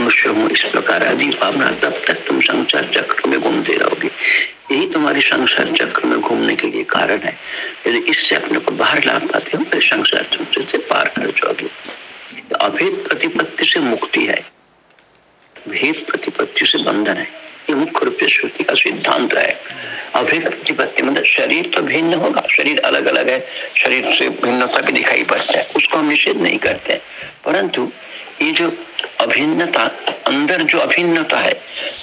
मनुष्य हूँ, इस प्रकार आदि भावना तब तक तुम संसार चक्र में घूमते रहोगे। यही तुम्हारी संसार चक्र में घूमने के लिए कारण है। यदि इससे अपने को बाहर ला पाते हो तो संसार चक्र से पार कर जाओगे। अभेद प्रतिपत्ति से मुक्ति है। भेद प्रतिपत्ति से बंधन है। ये मुख्य रूप से श्रुति का सिद्धांत है। अभेद प्रतिपत्ति मतलब शरीर तो भिन्न होगा, शरीर अलग अलग है, शरीर से भिन्नता भी दिखाई पड़ता है, उसको हम निषेध नहीं करते। परंतु ये जो अभिन्नता, अंदर जो अभिन्नता है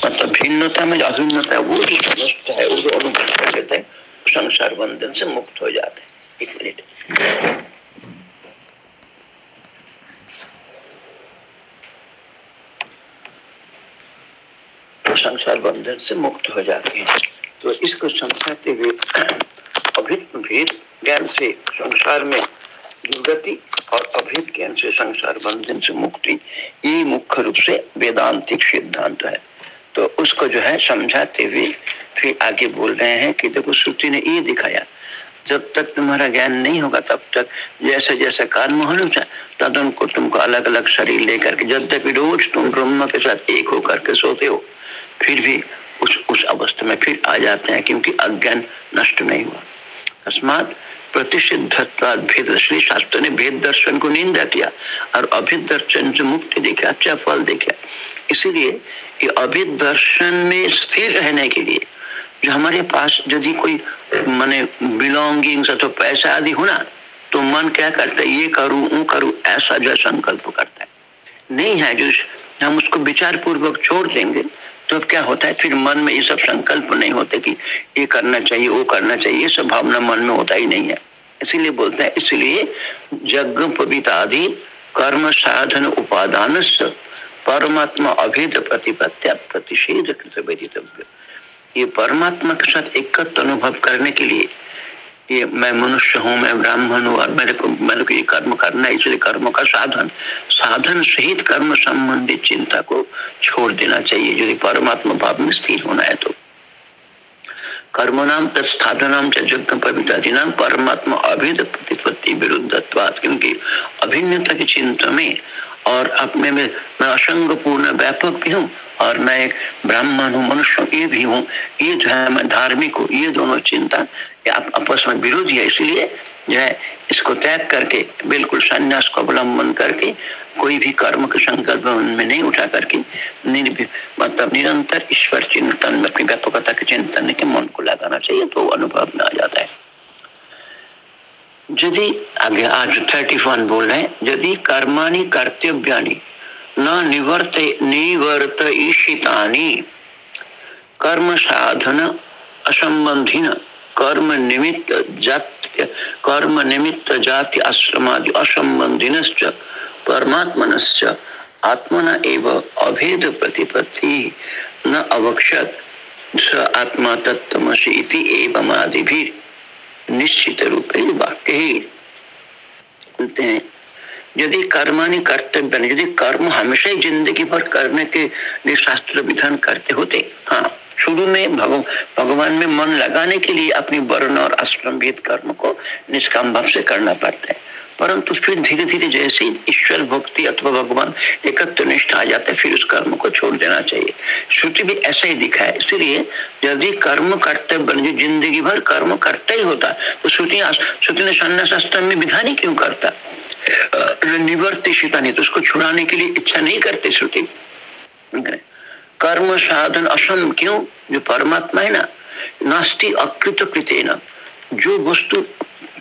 मतलब भिन्नता में जो अभिन्नता है, वो जो समझता है, वो जो अनुभव कर लेता है संसार बंधन से मुक्त हो जाते हैं। एक मिनट। संसार बंधन से मुक्त हो जाते हैं। तो इसको समझाते हुए, अभिन्न भेद ज्ञान से संसार में दुर्गति और अभेद ज्ञान से संसार बंधन से मुक्ति, ये मुख्य रूप से वेदांतिक सिद्धांत है। तो उसको जो है समझाते हुए फिर आगे बोल रहे हैं कि देखो श्रुति ने ये दिखाया, जब तक तुम्हारा ज्ञान नहीं होगा तब तक जैसे जैसे कर्म हो तब उनको तुमको अलग अलग शरीर लेकर के, जब तक रोज तुम ब्रह्म के साथ एक होकर के सोते हो, फिर भी उस उस अवस्था में फिर आ जाते हैं क्योंकि अज्ञान नष्ट नहीं हुआ। अस्मात प्रतिषिद्धत्वाद भेद। श्री शास्त्र ने भेद दर्शन को निंदा किया और अभिद दर्शन से मुक्ति देखा अच्छा फल देखा। इसीलिए ये अभिद दर्शन में स्थिर रहने के लिए जो हमारे पास यदि कोई माने बिलोंगिंग तो पैसा आदि होना तो मन क्या करता है? ये करूँ, वो करूँ, ऐसा जो संकल्प करता है। नहीं है जो हम उसको विचार पूर्वक छोड़ देंगे तो अब क्या होता है? फिर मन में ये सब संकल्प नहीं होते कि ये करना चाहिए, वो करना चाहिए, ये सब भावना मन में होता ही नहीं है। इसीलिए बोलते हैं, इसलिए यज्ञ पविता आदि कर्म साधन उपादान परमात्मा अभेद प्रतिपत्या प्रतिषेध कृत ये परमात्मा के साथ एकत्र अनुभव करने के लिए ये मैं मनुष्य हूँ, मैं ब्राह्मण हूँ और मेरे को मेरे को ये कर्म करना है, इसलिए कर्म का साधन साधन सहित कर्म संबंधित चिंता को छोड़ देना चाहिए। यदि परमात्मा भाव में स्थिर होना है तो। कर्म नाम तत्थाधनाम यज्ञ पवित्रादि नाम, परमात्मा अभिद प्रतिपत्ति विरुद्धत्वाद, क्योंकि अभिन्नता के चिंता में और अपने में मैं असंग पूर्ण व्यापक भी हूँ और मैं एक ब्राह्मण हूँ, मनुष्य ये भी हूँ, ये जो है मैं धार्मिक हूँ, ये दोनों चिंता आपस में विरोधी है, इसलिए जो है इसको त्याग करके, बिल्कुल संन्यास को अवलंबन करके, कोई भी कर्म के संकल्प में नहीं उठा करके मतलब निरंतर ईश्वर चिंतन में, अपनी व्यापकता के चिंतन के मन को लगाना चाहिए तो अनुभव में आ जाता है। यदि, आगे आज थर्टी वन बोल रहे हैं, यदि कर्माणी कर्तव्यानी न निवर्त निवर्त ईशितानी, कर्म साधन असंबंधी कर्म निमित्त जाति कर्म निमित्त जाति आश्रमादि असंबंधिन परमात्मनश्च, आत्मना एव अभेद प्रतिपत्ति, न अवक्षत, स आत्मा तत्वमसि इति एवं आदि भी निश्चित रूपे वाक्य। ही यदि कर्मानि कर्तव्य यदि कर्म हमेशा ही ज़िंदगी भर करने के लिए शास्त्र विधान करते होते हाँ। शुरू में भगवान में मन लगाने के लिए अपनी वर्ण और आश्रम भेद कर्म को निष्काम भाव से करना पड़ता है। परंतु फिर धीरे धीरे जैसे ईश्वर भक्ति अथवा भगवान एकत्र निष्ठ आ जाता है, फिर उस कर्म को छोड़ देना चाहिए। श्रुति भी ऐसा ही दिखा है। इसलिए यदि कर्म करते ज़िंदगी भर कर्म करता ही होता तो श्रुति श्रुति ने संन्यास में विधान ही क्यों करता? निवर्ति सीता नहीं तो उसको छुड़ाने के लिए इच्छा नहीं करते श्रुति। कर्म साधन असम क्यों? जो परमात्मा है ना, नास्ती अकृत कृत जो वस्तु,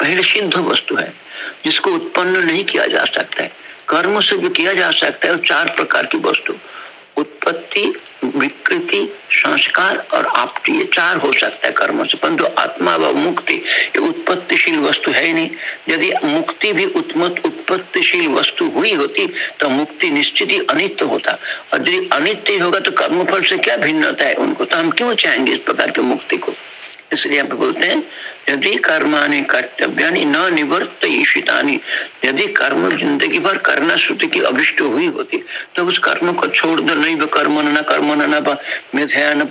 पहले सिद्ध वस्तु है, जिसको उत्पन्न नहीं किया जा सकता है। कर्म से जो किया जा सकता है, वो चार प्रकार की वस्तु। उत्पत्ति, विकृति, संस्कार और आप ये चार हो सकता है कर्म से। परंतु आत्मा व मुक्ति, ये उत्पत्तिशील वस्तु है नहीं। यदि मुक्ति भी उत्मत, उत्पत्तिशील वस्तु हुई होती तो मुक्ति निश्चित ही अनित्य होता। और यदि अनित्य होगा तो कर्म फल से क्या भिन्नता है उनको? तो हम क्यों चाहेंगे इस प्रकार की मुक्ति को? इसलिए आप बोलते हैं, यदि कर्मानि कर्तव्य न निवर्त ईशितानी यदि कर्म ज़िंदगी भर करना श्रुति की अभिष्ट हुई होती तो उस कर्म को छोड़ दो, नहीं कर्म न कर्म न मिथ्या न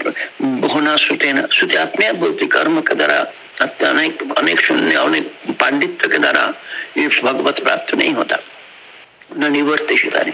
होना श्रुति न श्रुति अपने आप बोलती, कर्म के द्वारा अनेक अनेक शून्य, अनेक पांडित्य के द्वारा ये भगवत प्राप्त नहीं होता। न निवर्त ईशितानी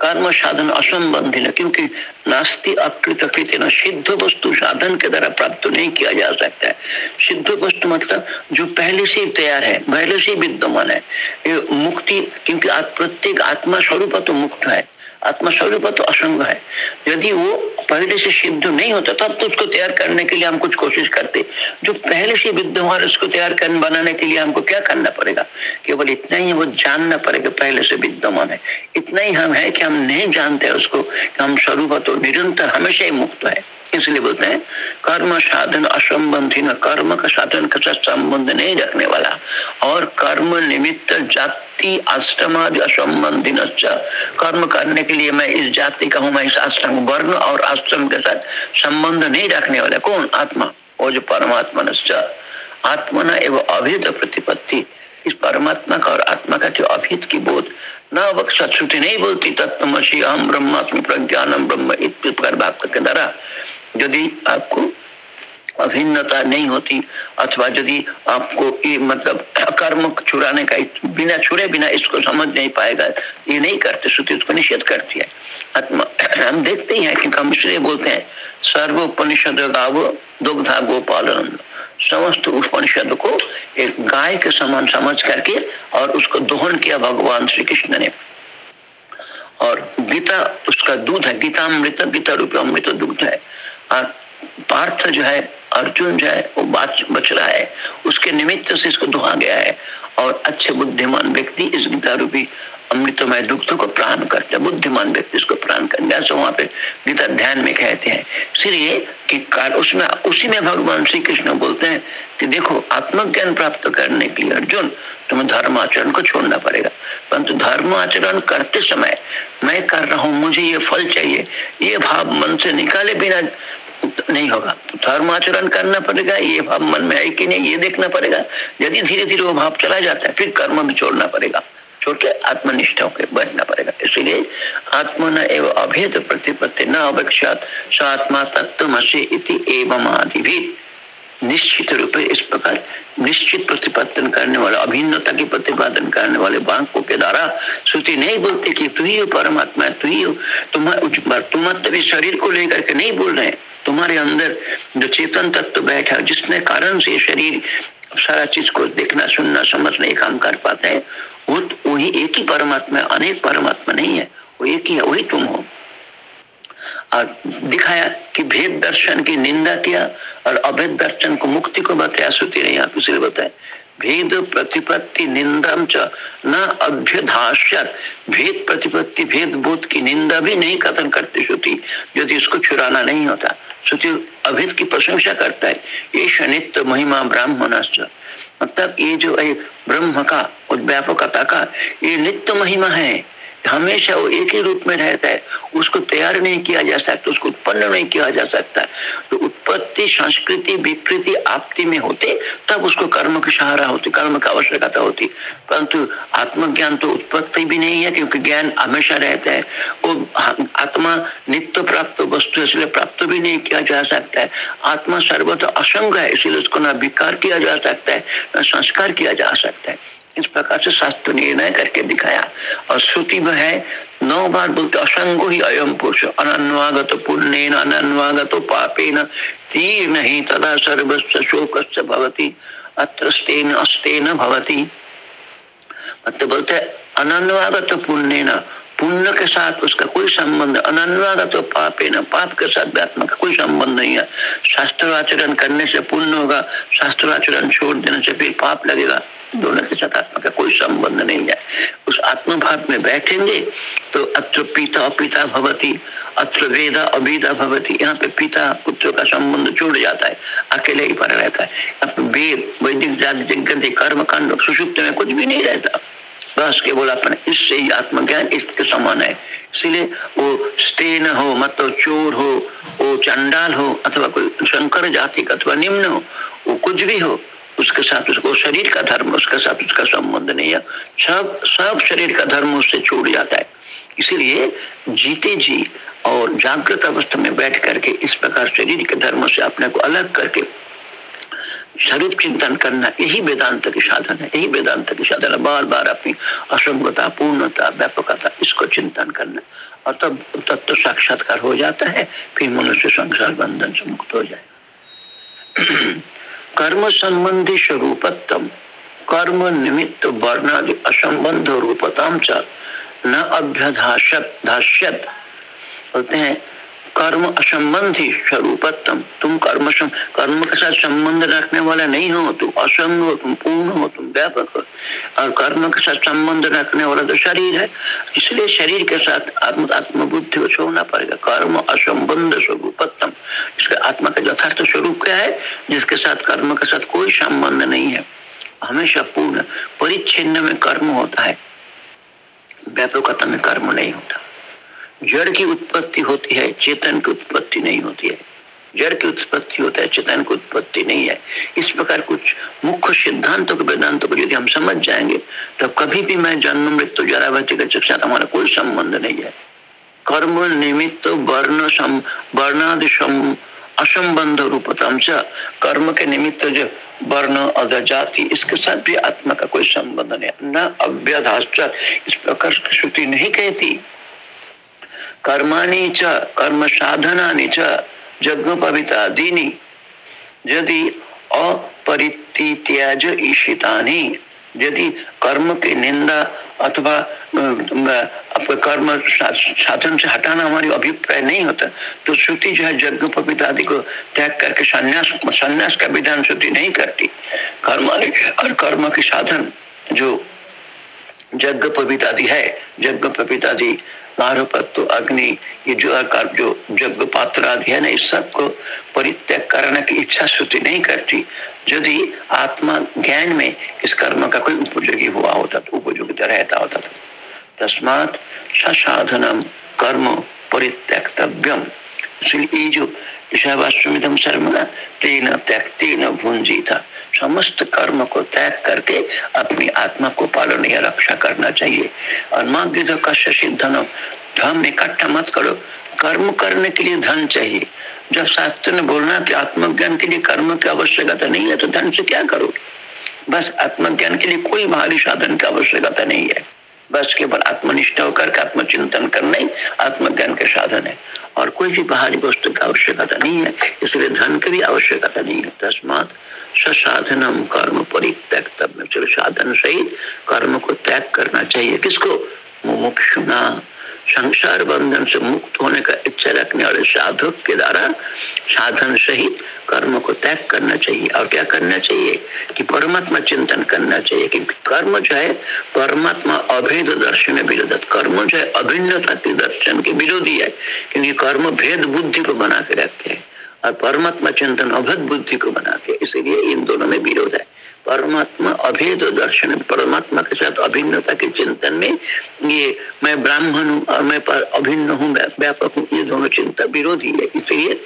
कर्म साधन असंबंधी क्योंकि नास्ती अकृत कृत न, सिद्ध वस्तु साधन के द्वारा प्राप्त नहीं किया जा सकता है। सिद्ध वस्तु मतलब जो पहले से तैयार है, पहले से विद्यमान है। ये मुक्ति, क्योंकि प्रत्येक आत्मा स्वरूप तो मुक्त है, आत्मा स्वरूप तो असंग है। यदि वो पहले से सिद्ध नहीं होता तब तो उसको तैयार करने के लिए हम कुछ कोशिश करते। जो पहले से विद्यमान उसको तैयार करने, बनाने के लिए हमको क्या करना पड़ेगा? केवल इतना ही वो जानना पड़ेगा, पहले से विद्यमान है। इतना ही हम है कि हम नहीं जानते उसको, कि हम स्वरूप तो निरंतर हमेशा ही मुक्त है। इसलिए बोलते हैं, कर्म साधन असंबंधी न, कर्म का साधन के साथ संबंध नहीं रखने वाला। और कर्म निमित्त जाति अष्टमादि असंबंधी कर्म करने के लिए मैं इस जाति का हूँ, मैं इस अष्टम वर्ण और अष्टम के साथ संबंध नहीं रखने वाला। कौन? आत्मा। वो जो परमात्मा आत्मा न एवं अभेद प्रतिपत्ति। इस परमात्मा का और आत्मा का जो अभेद की बोध, न श्रुति नहीं बोलती। तत्वशी अहम ब्रह्मात्म प्रज्ञानम ब्रह्म इत प्रकार भाव के द्वारा यदि आपको अभिन्नता नहीं होती, अथवा यदि आपको ये मतलब कर्म छुड़ाने का बिना छुड़े बिना इसको समझ नहीं पाएगा, ये नहीं करते, श्रुति उसको निषेध करती है। हम देखते ही हैं कि हम इसलिए बोलते हैं सर्व उपनिषद गाव दुग्धा गोपाल समस्त उपनिषद को एक गाय के समान समझ करके और उसको दोहन किया भगवान श्री कृष्ण ने। और गीता, उसका दूध है गीता अमृत गीता रूप अमृत दूध है। और पार्थ जो है, अर्जुन जो है, वो बच रहा है। उसके निमित्त से इसको दुहा गया है। और अच्छे बुद्धिमान व्यक्ति इस गीता रूपी अमृतमय दुग्ध को प्राण करते हैं। बुद्धिमान व्यक्ति इसको प्राण कर जैसे वहाँ पे गीता ध्यान में कहते हैं। इसलिए कि उसमें, उसी में भगवान श्री कृष्ण बोलते हैं कि देखो, आत्मज्ञान प्राप्त करने के लिए अर्जुन, तुम्हें धर्म आचरण को छोड़ना पड़ेगा। परंतु धर्म आचरण करते समय मैं कर रहा हूँ, मुझे ये फल चाहिए। ये भाव मन से निकाले बिना नहीं होगा। धर्म आचरण करना पड़ेगा, ये भाव मन में है कि नहीं, ये देखना पड़ेगा। यदि धीरे धीरे वो भाव चला जाता है, फिर कर्म भी छोड़ना पड़ेगा। छोड़ के आत्मनिष्ठा होकर बैठना पड़ेगा। इसलिए आत्मा न एवं अभेद प्रतिपत्ति न अपेक्षा स आत्मा तत्व एवं आदि भी निश्चित रूप इस प्रकार निश्चित प्रतिपादन करने वाला, अभिन्नता की प्रतिपादन करने वाले बांकों के द्वारा श्रुति नहीं बोलते कि तू ही हो, परमात्मा तू ही हो। तुम्हारे तुम तभी शरीर को लेकर के नहीं बोल रहे। तुम्हारे अंदर जो चेतन तत्व तो बैठा जिसने कारण से शरीर सारा चीज़ को देखना, सुनना, समझना काम कर पाते हैं, वो वही एक ही परमात्मा अनेक परमात्मा नहीं है, वो एक ही है, वही तुम हो। और दिखाया कि भेद दर्शन की निंदा किया और अभेद दर्शन को मुक्ति को बताया, श्रुति ने यहाँ इसलिए बताया। भेद प्रतिपत्ति निंदम च न अभ्यधाष्य भेद प्रतिपत्ति, भेद बोध की निंदा भी नहीं कथन करती श्रुति, यदि इसको चुराना नहीं होता। श्रुति अभेद की प्रशंसा करता है, ये नित्य महिमा ब्राह्मण मतलब ये जो ब्रह्म का व्यापकता का, ये नित्य महिमा है। हमेशा वो एक ही रूप में रहता है। उसको तैयार नहीं किया जा सकता, उसको उत्पन्न नहीं किया जा सकता। तो उत्पत्ति, संस्कृति, विकृति आपति में होते, तब उसको कर्म की सहारा होती, कर्म की आवश्यकता होती। परंतु आत्मज्ञान तो उत्पत्ति भी नहीं है, क्योंकि ज्ञान हमेशा रहता है। वो आत्मा नित्य प्राप्त वस्तु इसलिए प्राप्त भी नहीं किया जा सकता है। आत्मा सर्वथा असंग है, इसलिए उसको ना विकार किया जा सकता है, न संस्कार किया जा सकता है। इस प्रकार से शास्त्र निर्णय करके दिखाया। और श्रुति में है, नौ बार बोलते, असंगो ही अयम पुरुष, अनन्वागत पुण्य अनन्वागत पापे न तीर नहीं तथा सर्वस्व शोक अत्रस्तेन अस्तेन भवती। मतलब बोलते, अनन्वागत पुण्य न पुण्य के साथ उसका कोई संबंध, अनन्वागत तो पाप ना पाप के साथ आत्मा का कोई संबंध नहीं है। शास्त्र आचरण करने से पुण्य होगा शास्त्र आचरण छोड़ देने से फिर पाप लगेगा। दोनों के साथ आत्मा का कोई संबंध नहीं है। उस आत्मभाव में बैठेंगे तो अत्र पिता पिता भवती, अत्र वेदा अवेदा भवती। यहाँ पे पिता पुत्र का संबंध छूट जाता है, अकेले ही पर रहता है। वेद वैदिक जाति कर्म कांड सुषुप्त में कुछ भी नहीं रहता। बस केवल अपने इससे ही आत्मज्ञान इसके समान है। इसलिए वो स्तेन हो मतलब चोर हो, वो चंडाल हो, अथवा कोई शंकर जाति का अथवा निम्न हो, वो कुछ भी हो उसके साथ उसको शरीर का धर्म, उसके साथ उसका संबंध नहीं है। सब सब शरीर का धर्म उससे छूट जाता है। इसीलिए जीते जी और जागृत अवस्था में बैठ करके इस प्रकार शरीर के धर्म से अपने को अलग करके स्वरूप चिंतन करना, यही वेदांत की साधन है। यही वेदांत की साधन है। बार बार अपनी असंगता, पूर्णता, व्यापकता, इसको चिंतन करना। और तब तत्व तो साक्षात्कार हो जाता है, फिर मनुष्य संसार बंधन से मुक्त हो जाए। कर्म संबंधी स्वरूपत्तम। कर्म निमित्त वर्णादि असंबंध रूपताम च न धाष्यत बोलते हैं कर्म असंबंधी स्वरूपत्तम। तुम कर्म कर्म के साथ संबंध रखने वाला नहीं हो, तुम असंग हो, तुम पूर्ण हो, तुम व्यापक हो। और कर्म के साथ संबंध रखने वाला तो शरीर है। इसलिए शरीर के साथ आत्म आत्मबुद्धि को छोड़ना पड़ेगा। कर्म असंबंध स्वरूपत्तम। इसका आत्मा का यथार्थ स्वरूप क्या है? जिसके साथ कर्म के साथ कोई संबंध नहीं है। हमेशा पूर्ण, परिच्छिन्न में कर्म होता है। व्यापकता में कर्म नहीं होता। जड़ की उत्पत्ति होती है, चेतन की उत्पत्ति नहीं होती है। जड़ की उत्पत्ति होता है, चेतन की उत्पत्ति नहीं है। इस प्रकार कुछ मुख्य सिद्धांतों के वेदांतों को यदि हम समझ जाएँगे तो कभी भी मैं जन्म मृत्यु जरा बच्चे के साथ हमारा कोई संबंध नहीं है। कर्म निमित्त वर्ण वर्णादि असंबंध रूपतम से कर्म के निमित्त जो वर्ण जाति, इसके साथ भी आत्मा का कोई संबंध नहीं न अव्यधाश्चर इस प्रकार की श्रुति नहीं कहती। कर्माणी च कर्म साधना च यज्ञ पवितादीनी यदि अपरित्याज ईशितानी, यदि कर्म की निंदा अथवा आपका कर्म साधन से हटाना हमारी अभिप्राय नहीं होता तो श्रुति जो है यज्ञ पविता आदि को त्याग करके संन्यास संन्यास का विधान श्रुति नहीं करती। कर्म और कर्म के साधन जो यज्ञ पविता आदि है यज्ञ पविता आदि अग्नि, ये जो आकार, जो जग पात्र आदि है ना, इस सबको परित्याग करने की इच्छा श्रुति नहीं करती। यदि आत्मा ज्ञान में इस कर्म का कोई उपयोगी हुआ होता तो उपयोगिता रहता होता था। तस्मात साधनम कर्म परित्यक्तव्यम। इसलिए जो ईशावास्वमितम शर्मा तेन त्यक्तेन भुंजी था समस्त कर्म को त्याग करके अपनी आत्मा को पालन या रक्षा करना चाहिए। और माँ कश्य धन धन इकट्ठा मत करो। कर्म करने के लिए धन चाहिए। जब शास्त्र ने बोलना कि आत्मज्ञान के लिए कर्म की आवश्यकता नहीं है तो धन से क्या करो? बस आत्मज्ञान के लिए कोई बाहरी साधन की आवश्यकता नहीं है। बस केवल आत्मनिष्ठ होकर के आत्मचिंतन करना ही आत्मज्ञान के साधन है। और कोई भी बाहरी वस्तु की आवश्यकता नहीं है, इसलिए धन की भी आवश्यकता नहीं है। तस्मात साधनम कर्म परित्यक्तव्य साधन सहित कर्म को त्याग करना चाहिए। किसको? मुमुक्षुना। संसार बंधन से मुक्त होने का इच्छा रखने वाले साधक के द्वारा साधन सहित कर्म को त्याग करना चाहिए। और क्या करना चाहिए? कि परमात्मा चिंतन करना चाहिए कि कर्म जो है, परमात्मा अभेद दर्शन विरोध कर्म जो है, अभिन्नता के दर्शन के विरोधी है। क्योंकि कर्म भेद बुद्धि को बना के रखते हैं। और परमात्मा चिंतन अभद बुद्धि को बनाते हैं इसलिए इन दोनों में विरोध है। परमात्मा अभेद दर्शन परमात्मा के साथ अभिन्नता के चिंतन में ये मैं ब्राह्मण हूँ और मैं अभिन्न हूँ, व्यापक हूँ, ये दोनों चिंता विरोधी है। इसलिए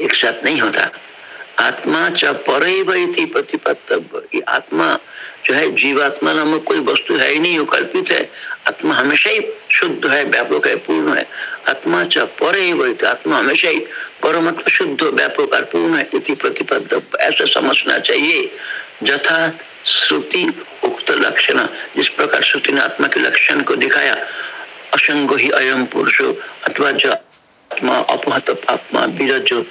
एक साथ नहीं होता। आत्मा च पर प्रतिपत्तव्य। आत्मा जो है, जीवात्मा नामक कोई वस्तु है ही नहीं कल्पित है। आत्मा हमेशा ही शुद्ध है, व्यापक है, पूर्ण है। आत्मा च पर आत्मा हमेशा ही परम शुद्ध, व्यापक और पूर्ण है इति प्रतिपद ऐसा समझना चाहिए। जथा श्रुति उक्त लक्षण, जिस प्रकार श्रुति ने आत्मा के लक्षण को दिखाया असंग ही अयम पुरुषो, अथवा जो आत्मा, अपहत पापमा बीरज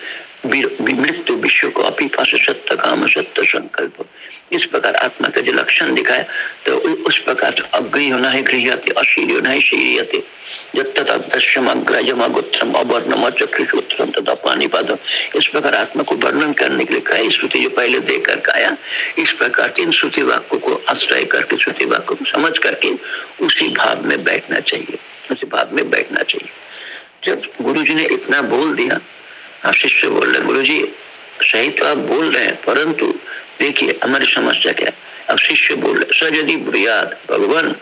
मृत्यु विश्व को अपी पास सत्य काम, सत्य संकल्प। इस प्रकार आत्मा का जो लक्षण दिखाया तो उस प्रकार तो अग्री होना है गृहते अशील होना है शीरियते जब तथा पानी पाद इस प्रकार आत्मा को वर्णन करने के लिए कहा श्रुति जो पहले देकर आया इस प्रकार तीन श्रुति वाक्यों को आश्रय करके, श्रुति वाक्य को समझ करके उसी भाव में बैठना चाहिए, उसी भाव में बैठना चाहिए। जब गुरु जी ने इतना बोल दिया आप शिष्य बोल रहे गुरु जी सही तो आप बोल रहे हैं, परंतु देखिए, हमारी समस्या क्या अब शिष्य बोल रहे सर, यदि बुरियाद भगवान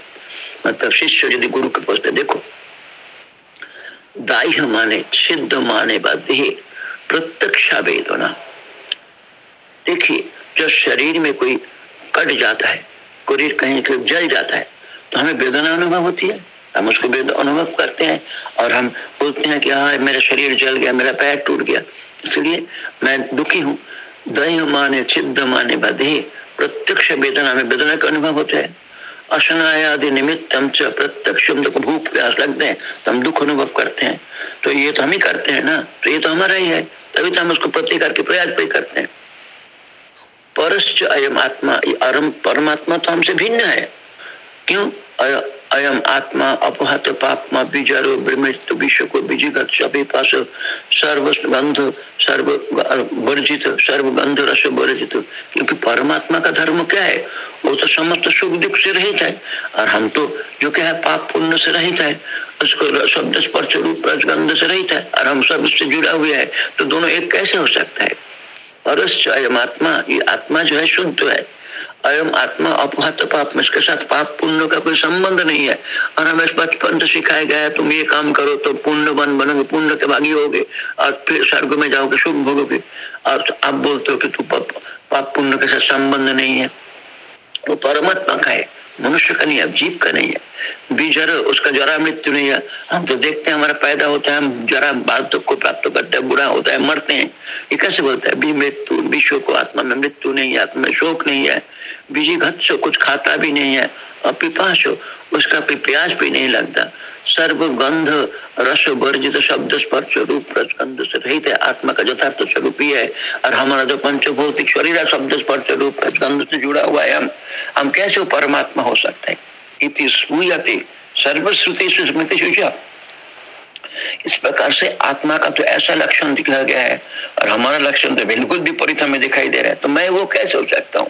मतलब शिष्य यदि गुरु के पास देखो दाह्य माने सिद्ध माने बाध्य प्रत्यक्ष वेदना देखिए, जब शरीर में कोई कट जाता है कहीं कहीं जल जाता है तो हमें वेदना अनुभव होती है? हम उसको अनुभव करते हैं और हम बोलते हैं कि हाँ मेरा शरीर जल गया, मेरा पैर टूट गया। इसलिए मैं दुखी हूँ। दही माने छिद्ध माने, बधे। प्रत्यक्ष वेदना में वेदना का अनुभव होता है। असनायादि निमित्तम च प्रत्यक्ष दुख भूख, प्यास लगते हैं तो हम दुख अनुभव करते हैं। तो ये तो हम ही करते हैं ना? तो ये तो हमारा ही है। तभी तो हम उसको प्रति करके प्रयास भी करते हैं। परश्च अयम आत्मा परमात्मा तो हमसे भिन्न है। क्यों? अयम आत्मा अपहत पापमा बीजारो मृत्यु विश्व को बीजीगत सभी पास सर्व गंध सर्व वर्जित सर्व गंध रस वर्जित। क्योंकि परमात्मा का धर्म क्या है? वो तो समस्त सुख दुख से रहित है। और हम तो जो क्या है, पाप पुण्य से रहित है। उसको शब्द स्पर्श रूप गंध से रहित है। और हम सब उससे जुड़ा हुआ है। तो दोनों एक कैसे हो सकता है? परश्च अयम आत्मा, ये आत्मा जो है, शुद्ध है। अयम आत्मा अपहत पाप में इसके साथ पाप पुण्य का कोई संबंध नहीं है। और हमें बचपन से सिखाया गया तुम ये काम करो तो पुण्य बन बनोगे, पुण्य के भागी होगे, और फिर स्वर्ग में जाओगे शुभ भोगोगे। और आप बोलते हो कि तू पाप पाप पुण्य के साथ संबंध नहीं है। वो परमात्मा का है, मनुष्य का नहीं है, जीव का नहीं है। बीजर, उसका जरा मृत्यु नहीं है। हम तो देखते हैं, हमारा पैदा होता है, हम जरा बात को प्राप्त करते हैं, बुरा होता है, मरते हैं। ये कैसे बोलता है? बी मृत्यु, विश्व को, आत्मा में मृत्यु नहीं है, आत्मा में शोक नहीं है। बीजी घट कुछ खाता भी नहीं है। और पिपाश उसका प्यास भी नहीं लगता। सर्व गंध रस वर्जित शब्द, स्पर्श रूप गंध से रहित है। आत्मा का यथार्थ तो स्वरूप ही है। और हमारा जो पंचभौतिक शरीर है, शब्द, स्पर्श रूप गंध से जुड़ा हुआ है हम। हम कैसे परमात्मा हो सकते हैं? इति स्मूयते, सर्वश्रुति स्मृति सूचा इस प्रकार से आत्मा का तो ऐसा लक्षण दिखाया गया है। और हमारा लक्षण तो बिल्कुल विपरीत हमें दिखाई दे रहा है। तो मैं वो कैसे हो सकता हूँ?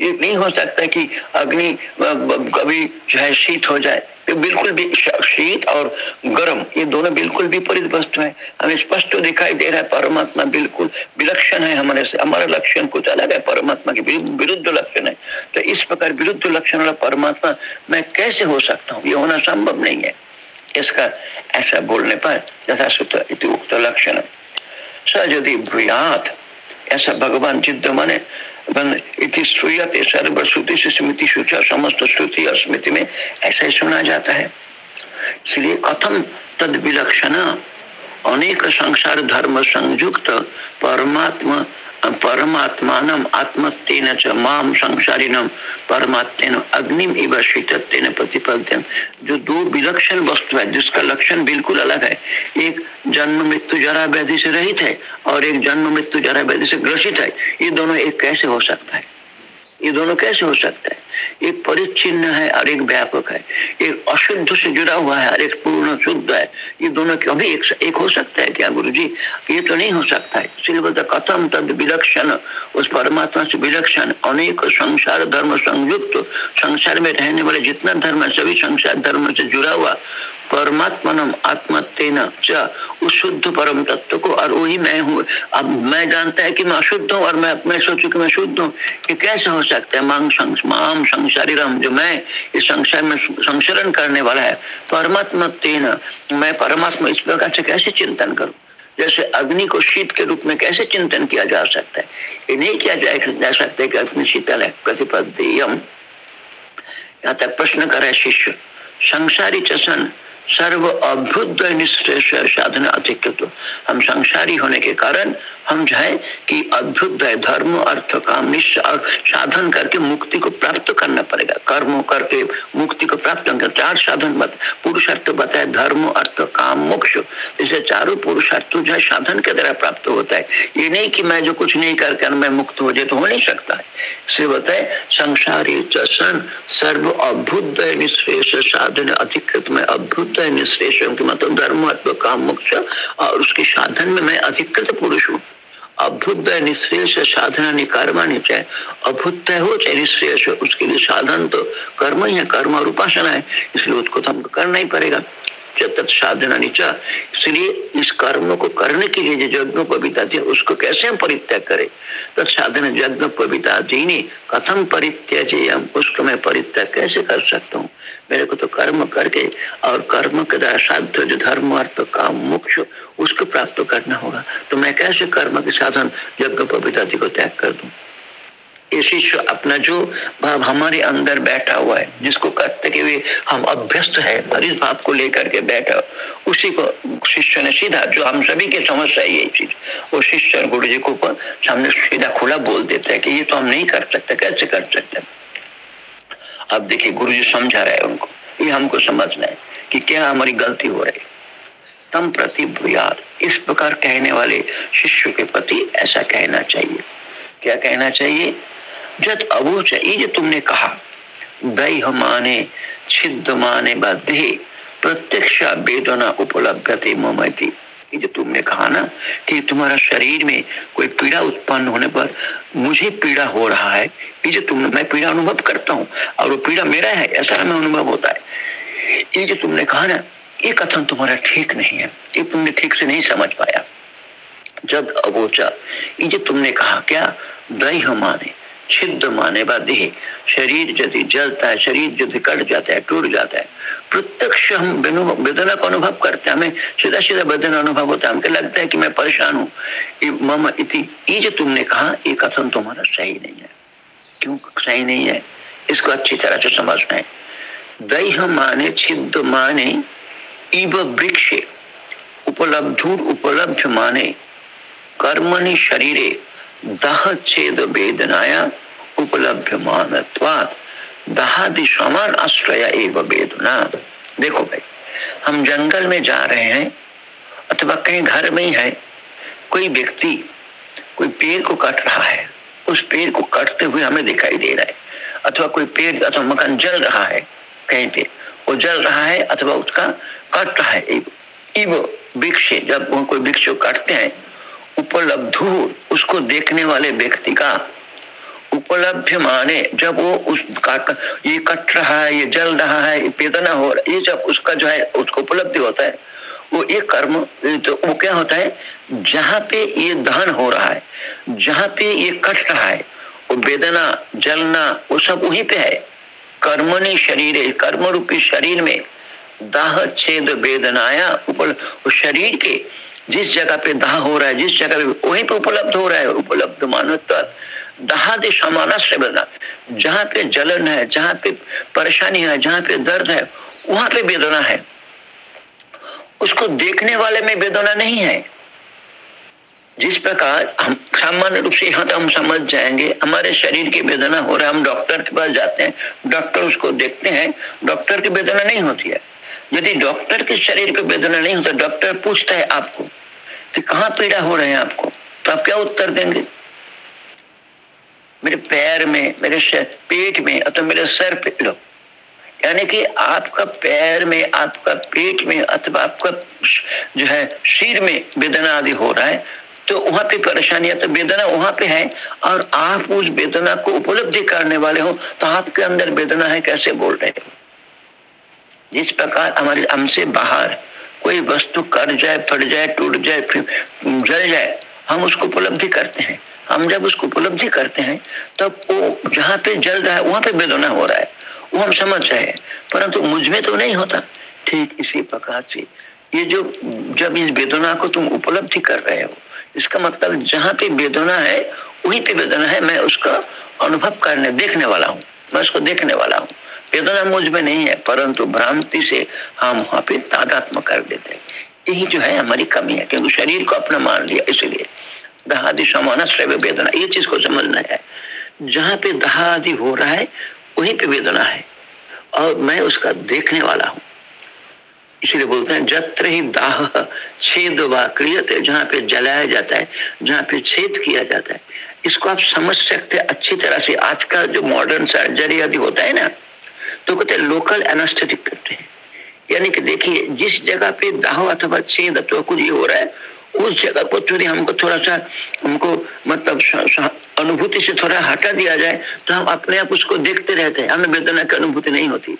ये नहीं हो सकता कि अग्नि कभी जो है शीत हो जाए। ये बिल्कुल भी शीत और गर्म, ये दोनों बिल्कुल विपरीत वस्तु है। हमें स्पष्ट दिखाई दे रहा है, परमात्मा बिल्कुल विलक्षण है हमारे से। हमारा लक्षण कुछ अलग है, परमात्मा के विरुद्ध लक्षण है। तो इस प्रकार विरुद्ध लक्षण वाला परमात्मा मैं कैसे हो सकता हूँ? ये होना संभव नहीं है। इसका ऐसा बोलने पर जैसा सूत्र उक्त लक्षण स यदि भूयात, ऐसा भगवान जिद्द माने इति सर्वश्रुति से स्मृति सूचा समस्त श्रुति और स्मृति में ऐसा ही सुना जाता है। इसलिए कथम तद विलक्षण अनेक संसार धर्म संयुक्त परमात्मा परमात्मान आत्मत्न च माम संसारिनम परमात्म अग्निम इव शीतत्न प्रतिपद्यन। जो दो विलक्षण वस्तु है, जिसका लक्षण बिल्कुल अलग है, एक जन्म मृत्यु जरा व्याधि से रहित है और एक जन्म मृत्यु जरा व्याधि से ग्रसित है, ये दोनों एक कैसे हो सकता है? ये दोनों कैसे हो सकता है? एक परिच्छिन्न है और एक व्यापक है। एक अशुद्ध से जुड़ा हुआ है और एक पूर्ण शुद्ध है। ये दोनों कभी एक, एक हो सकता है क्या गुरु जी ये तो नहीं हो सकता है। इसलिए कथम तद विलक्षण उस परमात्मा से विलक्षण अनेक संसार धर्म संयुक्त संसार में रहने वाले जितना धर्म है सभी संसार धर्म से जुड़ा हुआ। परमात्मनम आत्मत्न च उस शुद्ध परम तत्व को और वही मैं हूँ। अब मैं जानता है कि मैं अशुद्ध हूँ और मैं मैं सोचू कि मैं शुद्ध हूँ। ये कैसे हो सकता है? मांग माम संसारीरम जो मैं इस संसार में संशरण करने वाला है। परमात्मा तेन मैं परमात्मा इस प्रकार से कैसे चिंतन करूँ? जैसे अग्नि को शीत के रूप में कैसे चिंतन किया जा सकता है? ये नहीं किया जा, जा सकता कि अग्नि शीतल है? प्रतिपद्यम यहाँ तक प्रश्न करे शिष्य। संसारी चसन सर्व अभ्युद निश्रेष साधन अधिकृत। हम संसारी होने के कारण हम जो है कि अद्भुत धर्म, अर्थ, काम निश्चय और साधन करके मुक्ति को प्राप्त करना पड़ेगा। कर्म करके मुक्ति को प्राप्त कर चार साधन बता पुरुषार्थ बताए, धर्म, अर्थ, काम, मोक्ष। इसे चारों पुरुषार्थ जो है साधन के द्वारा प्राप्त होता है। ये नहीं कि मैं जो कुछ नहीं करके मैं मुक्त हो जाए तो हो नहीं सकता। है इसलिए बताए, संसारी चन सर्व निश्रेष साधन अधिकृत। में अभुत निश्रेष मतलब धर्म अर्थ काम मोक्ष और उसके साधन में मैं अधिकृत पुरुष हूँ। अभुत निश्रेष साधना निकर्माणी चाहे अभुत हो चाहे निश्रेष उसके लिए साधन तो कर्म ही है, कर्म और उपासना है, इसलिए उसको तो हमको करना ही पड़ेगा। साधना नीचा इसलिए इस कर्म को करने के लिए जो यज्ञ पविता थी, उसको कैसे हम परित्याग करें? तो साधन यज्ञ पविता जीनी कथम परित्याग उसको मैं परित्याग कैसे कर सकता हूँ? मेरे को तो कर्म करके और कर्म के द्वारा साध्य जो धर्म, अर्थ, काम, मोक्ष, उसको प्राप्त करना होगा। तो मैं कैसे कर्म के साधन यज्ञ पविता को त्याग कर दूँ? ये शिष्य अपना जो भाव हमारे अंदर बैठा हुआ है, जिसको करते हुए हम अभ्यस्त है इस भाव को लेकर के बैठा उसी को शिष्य ने सीधा, जो हम सभी के समस्या है यही चीज़, वो शिष्य गुरु जी को सामने सीधा खुला बोल देता है कि ये तो हम नहीं कर सकते, कैसे कर सकते अब देखिए गुरु जी समझा रहे हैं उनको, ये हमको समझना है कि क्या हमारी गलती हो रही तम प्रति बुयाद इस प्रकार कहने वाले शिष्य के प्रति ऐसा कहना चाहिए। क्या कहना चाहिए? जब अबूच ये जो तुमने कहा दह माने छिद माने बद्धे, प्रत्यक्ष वेदना उपलब्ध मोमती। ये जो तुमने कहा ना, कि तुम्हारा शरीर में कोई पीड़ा उत्पन्न होने पर मुझे पीड़ा हो रहा है, ये जो तुमने मैं पीड़ा अनुभव करता हूँ, और वो पीड़ा मेरा है, ऐसा हमें अनुभव होता है। ये जो तुमने कहा ना, ये कथन तुम्हारा ठीक नहीं है, ये तुमने ठीक से नहीं समझ पाया। जब अबोचा ये जो तुमने कहा, क्या? दही माने छिद्र माने देह शरीर यदि जलता है, शरीर यदि कट जाता है, टूट जाता है। प्रत्यक्ष हम वेदना का अनुभव करते हैं। हमें सीधा सीधा वेदना अनुभव होता है। हमको लगता है कि मैं परेशान हूँ। मम, इति ये जो तुमने कहा, ये कथन तुम्हारा सही नहीं है। क्यों सही नहीं है? इसको अच्छी तरह से समझना है। दह माने, छिद्र माने, इव वृक्ष। उपलब्ध उपलब्ध माने। कर्मणि शरीरे। दह छेद वेदनाया उपलब्ध मानत्वात दहादि आश्रय एवं वेदना। देखो भाई, हम जंगल में जा रहे हैं अथवा कहीं घर में ही है, कोई व्यक्ति कोई पेड़ को काट रहा है, उस पेड़ को काटते हुए हमें दिखाई दे रहा है, अथवा कोई पेड़ अथवा मकान जल रहा है कहीं पे, वो जल रहा है अथवा उसका कट रहा है वृक्ष जब कोई वृक्ष को काटते हैं उपलब्ध उसको देखने वाले व्यक्ति का उपलब्ध माने जब वो उस का, ये कट रहा है ये जल रहा है ये वेदना हो रहा है ये जब उसका जो है उसको उपलब्धि होता है वो ये कर्म तो वो क्या होता है? जहाँ पे ये दहन हो रहा है जहाँ पे ये कट रहा है वो वेदना जलना वो सब वहीं पे है। कर्मणी शरीर कर्म रूपी शरीर में दाह छेद वेदनाया उस शरीर के जिस जगह पे दाह हो रहा है, जिस जगह पे वहीं पे उपलब्ध हो रहा है, उपलब्ध मानो दहादि समानाश्रय वेदना जहाँ पे जलन है, जहाँ पे परेशानी है, जहाँ पे दर्द है, वहाँ पे वेदना है। उसको देखने वाले में वेदना नहीं है। जिस प्रकार हम सामान्य रूप से यहाँ तक हम समझ जाएँगे, हमारे शरीर की वेदना हो रहा है, हम डॉक्टर के पास जाते हैं, डॉक्टर उसको देखते हैं, डॉक्टर की वेदना नहीं होती है। यदि डॉक्टर के शरीर पे वेदना नहीं होता डॉक्टर पूछता है आपको कि कहाँ पीड़ा हो रहे हैं आपको? तो आप क्या उत्तर देंगे? मेरे पैर में, मेरे पेट में अथवा मेरे सर पे लो। यानी कि आपका पैर में, आपका पेट में, अथवा आपका जो है सिर में वेदना आदि हो रहा है तो वहाँ पे परेशानी है तो वेदना वहाँ पे है, और आप उस वेदना को उपलब्धि करने वाले हो तो आपके अंदर वेदना है, कैसे बोल रहे हो? जिस प्रकार हमारे हमसे बाहर कोई वस्तु कर जाए, फट जाए, टूट जाए जल जाए, हम उसको उपलब्धि करते हैं। हम जब उसको उपलब्धि करते हैं, तब वो जहाँ पे जल रहा है, वहाँ पे वेदना हो रहा है। वो हम समझ रहे हैं, परंतु मुझमें तो नहीं होता। ठीक इसी प्रकार से ये जो जब इस वेदना को तुम उपलब्धि कर रहे हो, इसका मतलब जहाँ पे वेदना है, वही पे वेदना है, मैं उसका अनुभव करने, देखने वाला हूँ, मैं उसको देखने वाला हूँ। वेदना मुझमें नहीं है, परंतु भ्रांति से हम वहाँ पे तादात्म कर देते हैं। यही जो है हमारी कमी है, क्योंकि शरीर को अपना मान लिया, इसलिए दहादि समान श्रव्य वेदना, ये चीज़ को समझना है। जहाँ पे दहादि हो रहा है, वहीं पे वेदना है। और मैं उसका देखने वाला हूँ। इसलिए बोलते हैं, जत्र ही दाह छेद क्रियत, जहाँ पे जलाया जाता है, जहाँ पे छेद किया जाता है। इसको आप समझ सकते अच्छी तरह से। आज का जो मॉडर्न सर्जरी आदि होता है ना तो कहते लोकल एनास्थेटिक करते हैं। यानी कि देखिए, जिस जगह पे दाह अथवा छेद अथवा कुछ ये हो रहा है, उस जगह को यदि हमको थोड़ा सा, हमको मतलब अनुभूति से थोड़ा हटा दिया जाए तो हम अपने आप उसको देखते रहते हैं। हमें वेदना की अनुभूति नहीं होती।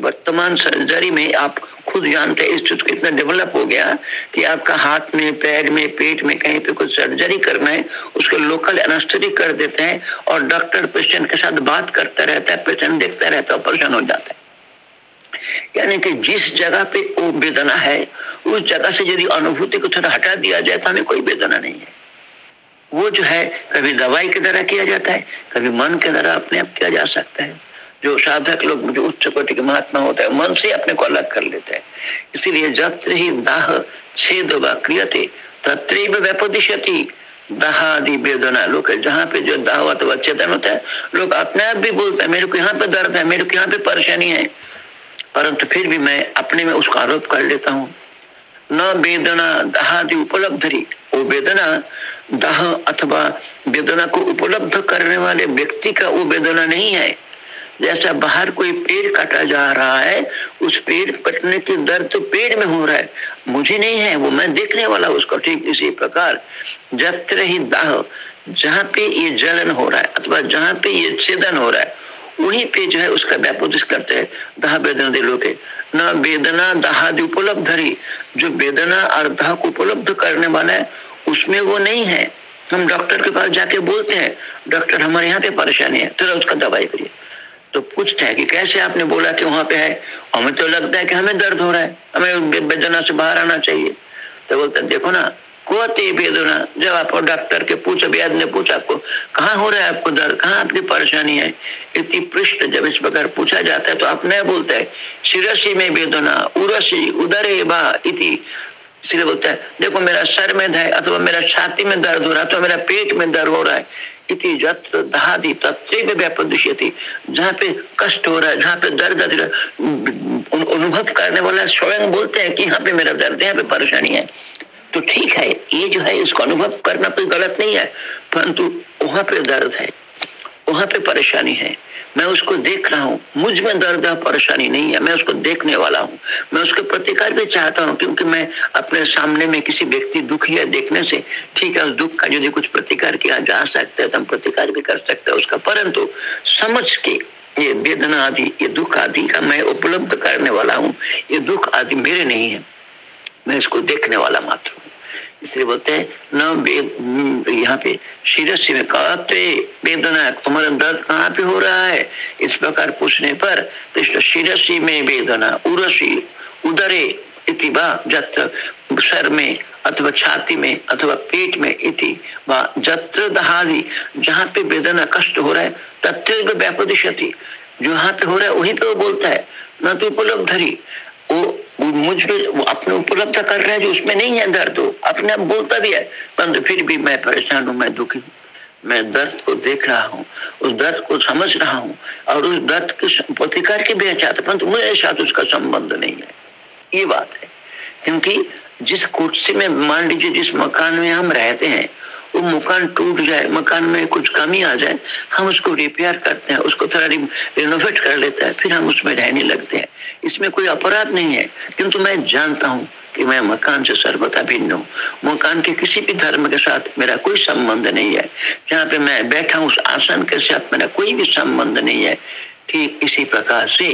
वर्तमान सर्जरी में आप खुद जानते हैं इस चीज़ को इतना डेवलप हो गया कि आपका हाथ में, पैर में, पेट में कहीं पे कुछ सर्जरी करना है, उसके लोकल एनास्टेटिक कर देते हैं और डॉक्टर पेशेंट के साथ बात करता रहता है पेशेंट देखता रहता है ऑपरेशन हो जाता है। यानी कि जिस जगह पे वो वेदना है, उस जगह से यदि अनुभूति को थोड़ा हटा दिया जाए तो हमें कोई वेदना नहीं है। वो जो है, कभी दवाई के द्वारा किया जाता है, कभी मन के द्वारा अपने आप किया जा सकता है। जो साधक लोग, जो उच्च कोटि के महात्मा होता है, मन से अपने को अलग कर लेते हैं। इसीलिए जत्र ही दाह छेद व क्रियते, तत्रैव व्यपदिशति दहादि वेदना। लोग जहाँ पे जो दाह तो चेतन होता है। लोग अपने आप भी बोलते हैं, मेरे को यहाँ पे दर्द है, मेरे को यहाँ पे परेशानी है। परंतु फिर भी मैं अपने में उसका आरोप कर लेता हूँ। न वेदना दहादि उपलब्धि वो वेदना दाह अथवा वेदना को उपलब्ध करने वाले व्यक्ति का वो वेदना नहीं है। जैसा बाहर कोई पेड़ काटा जा रहा है, उस पेड़ कटने की दर्द तो पेड़ में हो रहा है। मुझे नहीं है, वो मैं देखने वाला उसको। ठीक इसी प्रकार, जत्र ही दाह, जहाँ पे ये जलन हो रहा है, अथवा जहाँ पे ये छेदन हो रहा है, वहीं पे जो है उसका व्यापोदिश करते हैं दाह वेदना दे लोग न वेदना दाहादि उपलब्ध जो वेदना और दाह को उपलब्ध करने वाला है, उसमें वो नहीं है। हम डॉक्टर के पास जाके बोलते हैं, डॉक्टर, हमारे यहाँ पे परेशानी है तो उसका दवाई करिए। तो पूछते हैं कि कैसे आपने बोला कि वहाँ पे है? हमें तो लगता है कि हमें दर्द हो रहा है। हमें वेदना से बाहर आना चाहिए। तो बोलते देखो ना वेदना जब आप डॉक्टर के पूछे वेद ने पूछा आपको, कहाँ हो रहा है आपको दर्द? कहाँ आपकी परेशानी है? इतनी पृष्ठ जब इस प्रकार पूछा जाता है तो आप नहीं बोलते हैं, शिरसी में वेदना उरसी, उदरे बा इति। इसलिए बोलता है, देखो, मेरा सर में है अथवा मेरा छाती में दर्द हो रहा है, अथवा मेरा पेट में दर्द हो रहा है। इति दहादि तत्व व्यापदिश्यति। जहाँ पे कष्ट हो रहा है, जहाँ पे दर्द अनुभव करने वाला स्वयं बोलते हैं कि यहाँ पे मेरा दर्द है, यहाँ पे परेशानी है। तो ठीक है, ये जो है, इसको अनुभव करना कोई गलत नहीं है, परंतु वहाँ पे दर्द है, वहाँ पे परेशानी है। मैं उसको देख रहा हूँ। मुझमें दर्द है, परेशानी नहीं है। मैं उसको देखने वाला हूँ। मैं उसके प्रतिकार भी चाहता हूँ, क्योंकि मैं अपने सामने में किसी व्यक्ति दुखी है देखने से। ठीक है, उस दुख का यदि कुछ प्रतिकार किया जा सकता है तो हम प्रतिकार भी कर सकते हैं उसका। परंतु समझ के ये वेदना आदि, ये दुख आदि का मैं उपलब्ध करने वाला हूँ। ये दुख आदि मेरे नहीं है। मैं इसको देखने वाला मात्र हूँ। इसलिए बोलते हैं, न यहाँ पे शिरस में कहते वेदना तुम्हारा दर्द कहाँ पे हो रहा है? इस प्रकार पूछने पर तो शिरसी में वेदना, उरसी उदरे, इति जत्र, सर में अथवा छाती में अथवा पेट में इति जत्र दहादि, जहाँ पे वेदना कष्ट हो रहा है तत्व व्यापदिशति। जो यहाँ पे हो रहा है, वहीं पे वो बोलता है, न तो उपलब्ध मुझ पे अपने उपलब्ध कर रहा है जो उसमें नहीं है दर्द अपने आप बोलता भी है परंतु फिर भी मैं परेशान हूँ, मैं दुखी हूँ। मैं दर्द को देख रहा हूँ, उस दर्द को समझ रहा हूँ, और उस दर्द के प्रतिकार के भी चाहता, परंतु मेरे साथ उसका संबंध नहीं है। ये बात है, क्योंकि जिस कुर्सी में, मान लीजिए जिस मकान में हम रहते हैं वो मकान टूट जाए, मकान में कुछ कमी आ जाए, हम उसको रिपेयर करते हैं, उसको थोड़ा रिनोवेट कर लेते हैं, फिर हम उसमें रहने लगते हैं। इसमें कोई अपराध नहीं है, किंतु मैं जानता हूँ कि मैं मकान से सर्वथा भिन्न हूँ। मकान के किसी भी धर्म के साथ मेरा कोई संबंध नहीं है। जहाँ पे मैं बैठा हूँ, उस आसन के साथ मेरा कोई भी संबंध नहीं है। ठीक इसी प्रकार से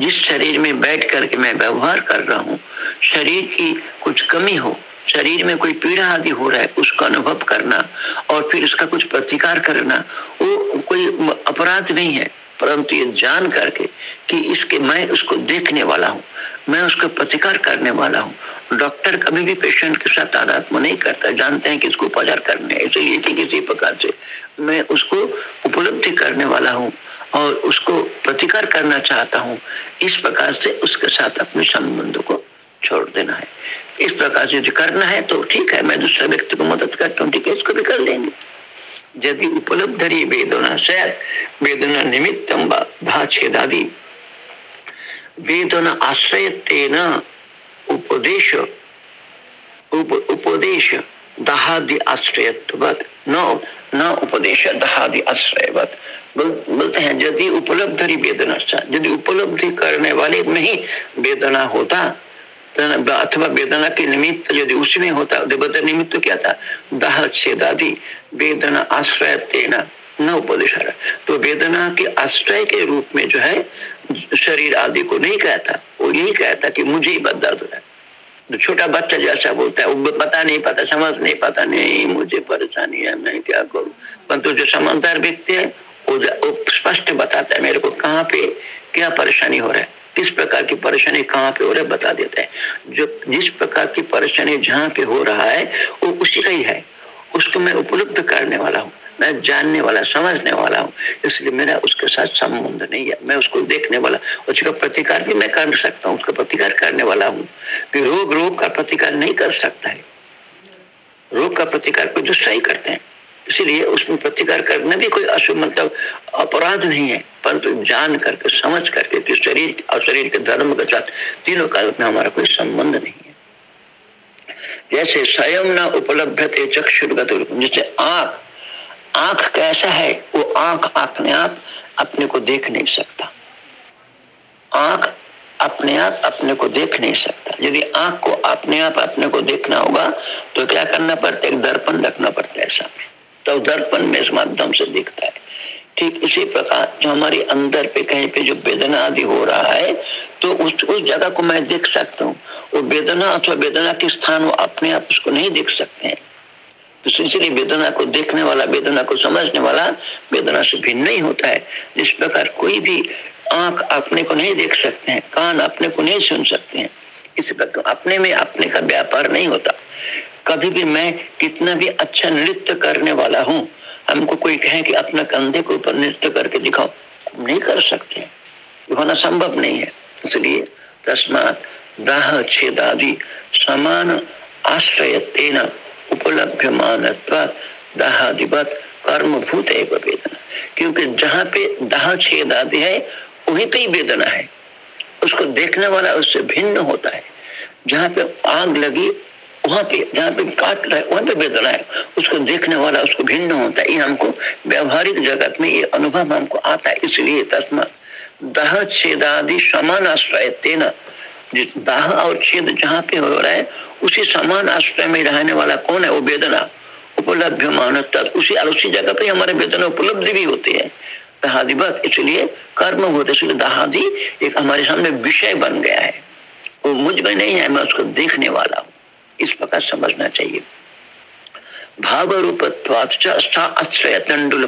जिस शरीर में बैठ करके मैं व्यवहार कर रहा हूँ, शरीर की कुछ कमी हो शरीर में कोई पीड़ा आदि हो रहा है, उसका अनुभव करना और फिर उसका कुछ प्रतिकार करना, वो कोई अपराध नहीं है। परंतु ये जान करके कि इसके, मैं उसको देखने वाला हूँ, मैं उसका प्रतिकार करने वाला हूँ। डॉक्टर कभी भी पेशेंट के साथ आध्यात्म नहीं करता, जानते हैं कि इसको उपचार करने ऐसे ये किसी प्रकार से मैं उसको उपलब्धि करने वाला हूँ और उसको प्रतिकार करना चाहता हूँ, इस प्रकार से उसके साथ अपने संबंध को छोड़ देना है। इस प्रकार से करना है तो ठीक है मैं दूसरे व्यक्ति को मदद करता हूँ ठीक है? इसको भी कर लेंगे। यदि उपलब्ध वेदना से वेदना निमित्तम छेदादि वेदना आश्रय तेन उपदेश उप, उपदेश दहादि आश्रयत्वत न न उपदेश दहादि आश्रयवत। बोलते हैं यदि उपलब्ध वेदना यदि उपलब्धि करने वाले में ही वेदना होता अथवा वेदना के निमित्त यदि उसमें होता देवता निमित्त तो क्या था, दाह छेदादि, वेदना आश्रय तेना, न उपदेश तो वेदना के आश्रय के रूप में जो है, शरीर आदि को नहीं कहता वो यही कहता कि मुझे ही बद दर्द है तो छोटा बच्चा जैसा बोलता है, वो पता नहीं पता, समझ नहीं पता, नहीं, मुझे परेशानी है, मैं क्या करूँ? परंतु जो समझदार व्यक्ति है वो स्पष्ट बताता है मेरे को कहाँ पे क्या परेशानी हो रहा है। किस प्रकार की परेशानी कहाँ पे हो रहा है बता देता है। जो जिस प्रकार की परेशानी जहाँ पे हो रहा है, वो उसी का ही है। उसको मैं उपलब्ध करने वाला हूँ, मैं जानने वाला, समझने वाला हूँ। इसलिए मेरा उसके साथ संबंध नहीं है। मैं उसको देखने वाला, उसका प्रतिकार भी मैं कर सकता हूँ, उसका प्रतिकार करने वाला हूँ। कि रोग रोग का प्रतिकार नहीं कर सकता है। रोग का प्रतिकार कोई दूसरा ही करते हैं। इसीलिए उसमें प्रतिकार करना भी कोई अशुभ मतलब अपराध नहीं है, परंतु जान करके, समझ करके कि शरीर और शरीर के धर्म के साथ तीनों काल में हमारा कोई संबंध नहीं है। जैसे स्वयं न उपलब्ध थे चक्षुर्गत जैसे आँख आँख कैसा है, वो आँख अपने आप, अपने को देख नहीं सकता। आँख अपने आप, अपने को देख नहीं सकता। यदि आँख को अपने आप, अपने को देखना होगा तो क्या करना पड़ता है? एक दर्पण रखना पड़ता है सामने तो दर्पण में इस माध्यम से दिखता है। ठीक इसी प्रकार जो हमारे अंदर पे कहीं पे जो वेदना आदि हो रहा है तो उस उस जगह को मैं देख सकता हूँ। वो वेदना अथवा वेदना के स्थान वो अपने आप उसको नहीं देख सकते हैं। तो इसलिए वेदना को देखने वाला, वेदना को समझने वाला वेदना से भिन्न नहीं होता है। जिस प्रकार कोई भी आँख अपने को नहीं देख सकते हैं, कान अपने को नहीं सुन सकते हैं इस प्रकार अपने में अपने का व्यापार नहीं होता। कभी भी मैं कितना भी अच्छा नृत्य करने वाला हूँ, हमको कोई कहे कि अपना कंधे के ऊपर नृत्य करके दिखाओ नहीं कर सकते। होना संभव नहीं है। इसलिए तस्मात दाह छेद आदि समान आश्रय तेना उपलब्ध मानत्व दाहादिवत कर्म भूत वेदना। क्योंकि जहाँ पे दाह छेद आदि है, वहीं पे ही वेदना है। उसको देखने वाला उससे भिन्न होता है। जहाँ पे आग लगी, वहाँ पे, जहाँ पे काट रहा है, वहाँ पे वेदना है, उसको देखने वाला उसको भिन्न होता है। ये हमको व्यवहारिक जगत में ये अनुभव हमको आता है। इसलिए तस्मा, दह छेदादि समान आश्रय तेना दाह और छेद जहाँ पे हो रहा है, उसी समान आश्रय में रहने वाला कौन है? वो वेदना उपलब्ध मानवता उसी और उसी जगह पे हमारे वेदना उपलब्धि भी होती है। दहादिवत इसलिए कर्म होते इसलिए दहादि एक हमारे सामने विषय बन गया है। वो मुझमें नहीं है, मैं उसको देखने वाला हूँ। इस प्रकार समझना चाहिए। भाव रूपत्वाश्रय तंडुल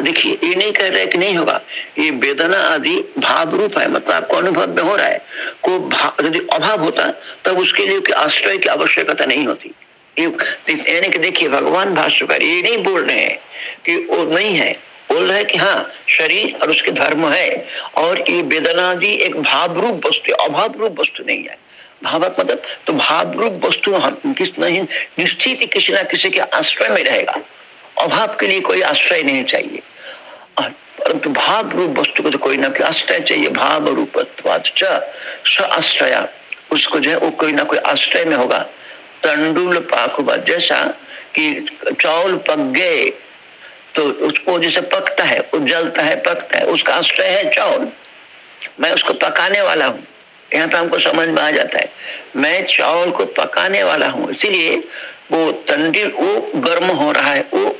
देखिए, ये नहीं कह रहे कि नहीं होगा। ये वेदना आदि भाव रूप है मतलब आपको अनुभव में हो रहा है। को यदि अभाव होता, तब उसके लिए आश्रय की आवश्यकता नहीं होती। यानी कि देखिए, भगवान भाष्यकर ये नहीं बोल रहे हैं कि वो नहीं है। बोल रहे हैं कि हाँ शरीर और उसके धर्म है और ये वेदना आदि एक भाव रूप वस्तु अभाव रूप वस्तु नहीं है। भावक मतलब तो भाव रूप वस्तु किस नहीं, निश्चित किसी ना किसी के आश्रय में रहेगा। अभाव के लिए कोई आश्रय नहीं चाहिए। परंतु भाव रूप वस्तु को तो कोई ना कोई आश्रय चाहिए भाव रूप आश्रया। उसको जो है वो कोई ना कोई आश्रय में होगा। तंडुल पाकुबा, जैसा कि चौल पक गए तो उसको जैसे पकता है, वो जलता है, पकता है, उसका आश्रय है चौल मैं उसको पकाने वाला हूँ। यहाँ पे हमको समझ में आ जाता है। मैं चावल को पकाने वाला हूँ। इसीलिए वो तंदीर, वो गर्म हो रहा है, वो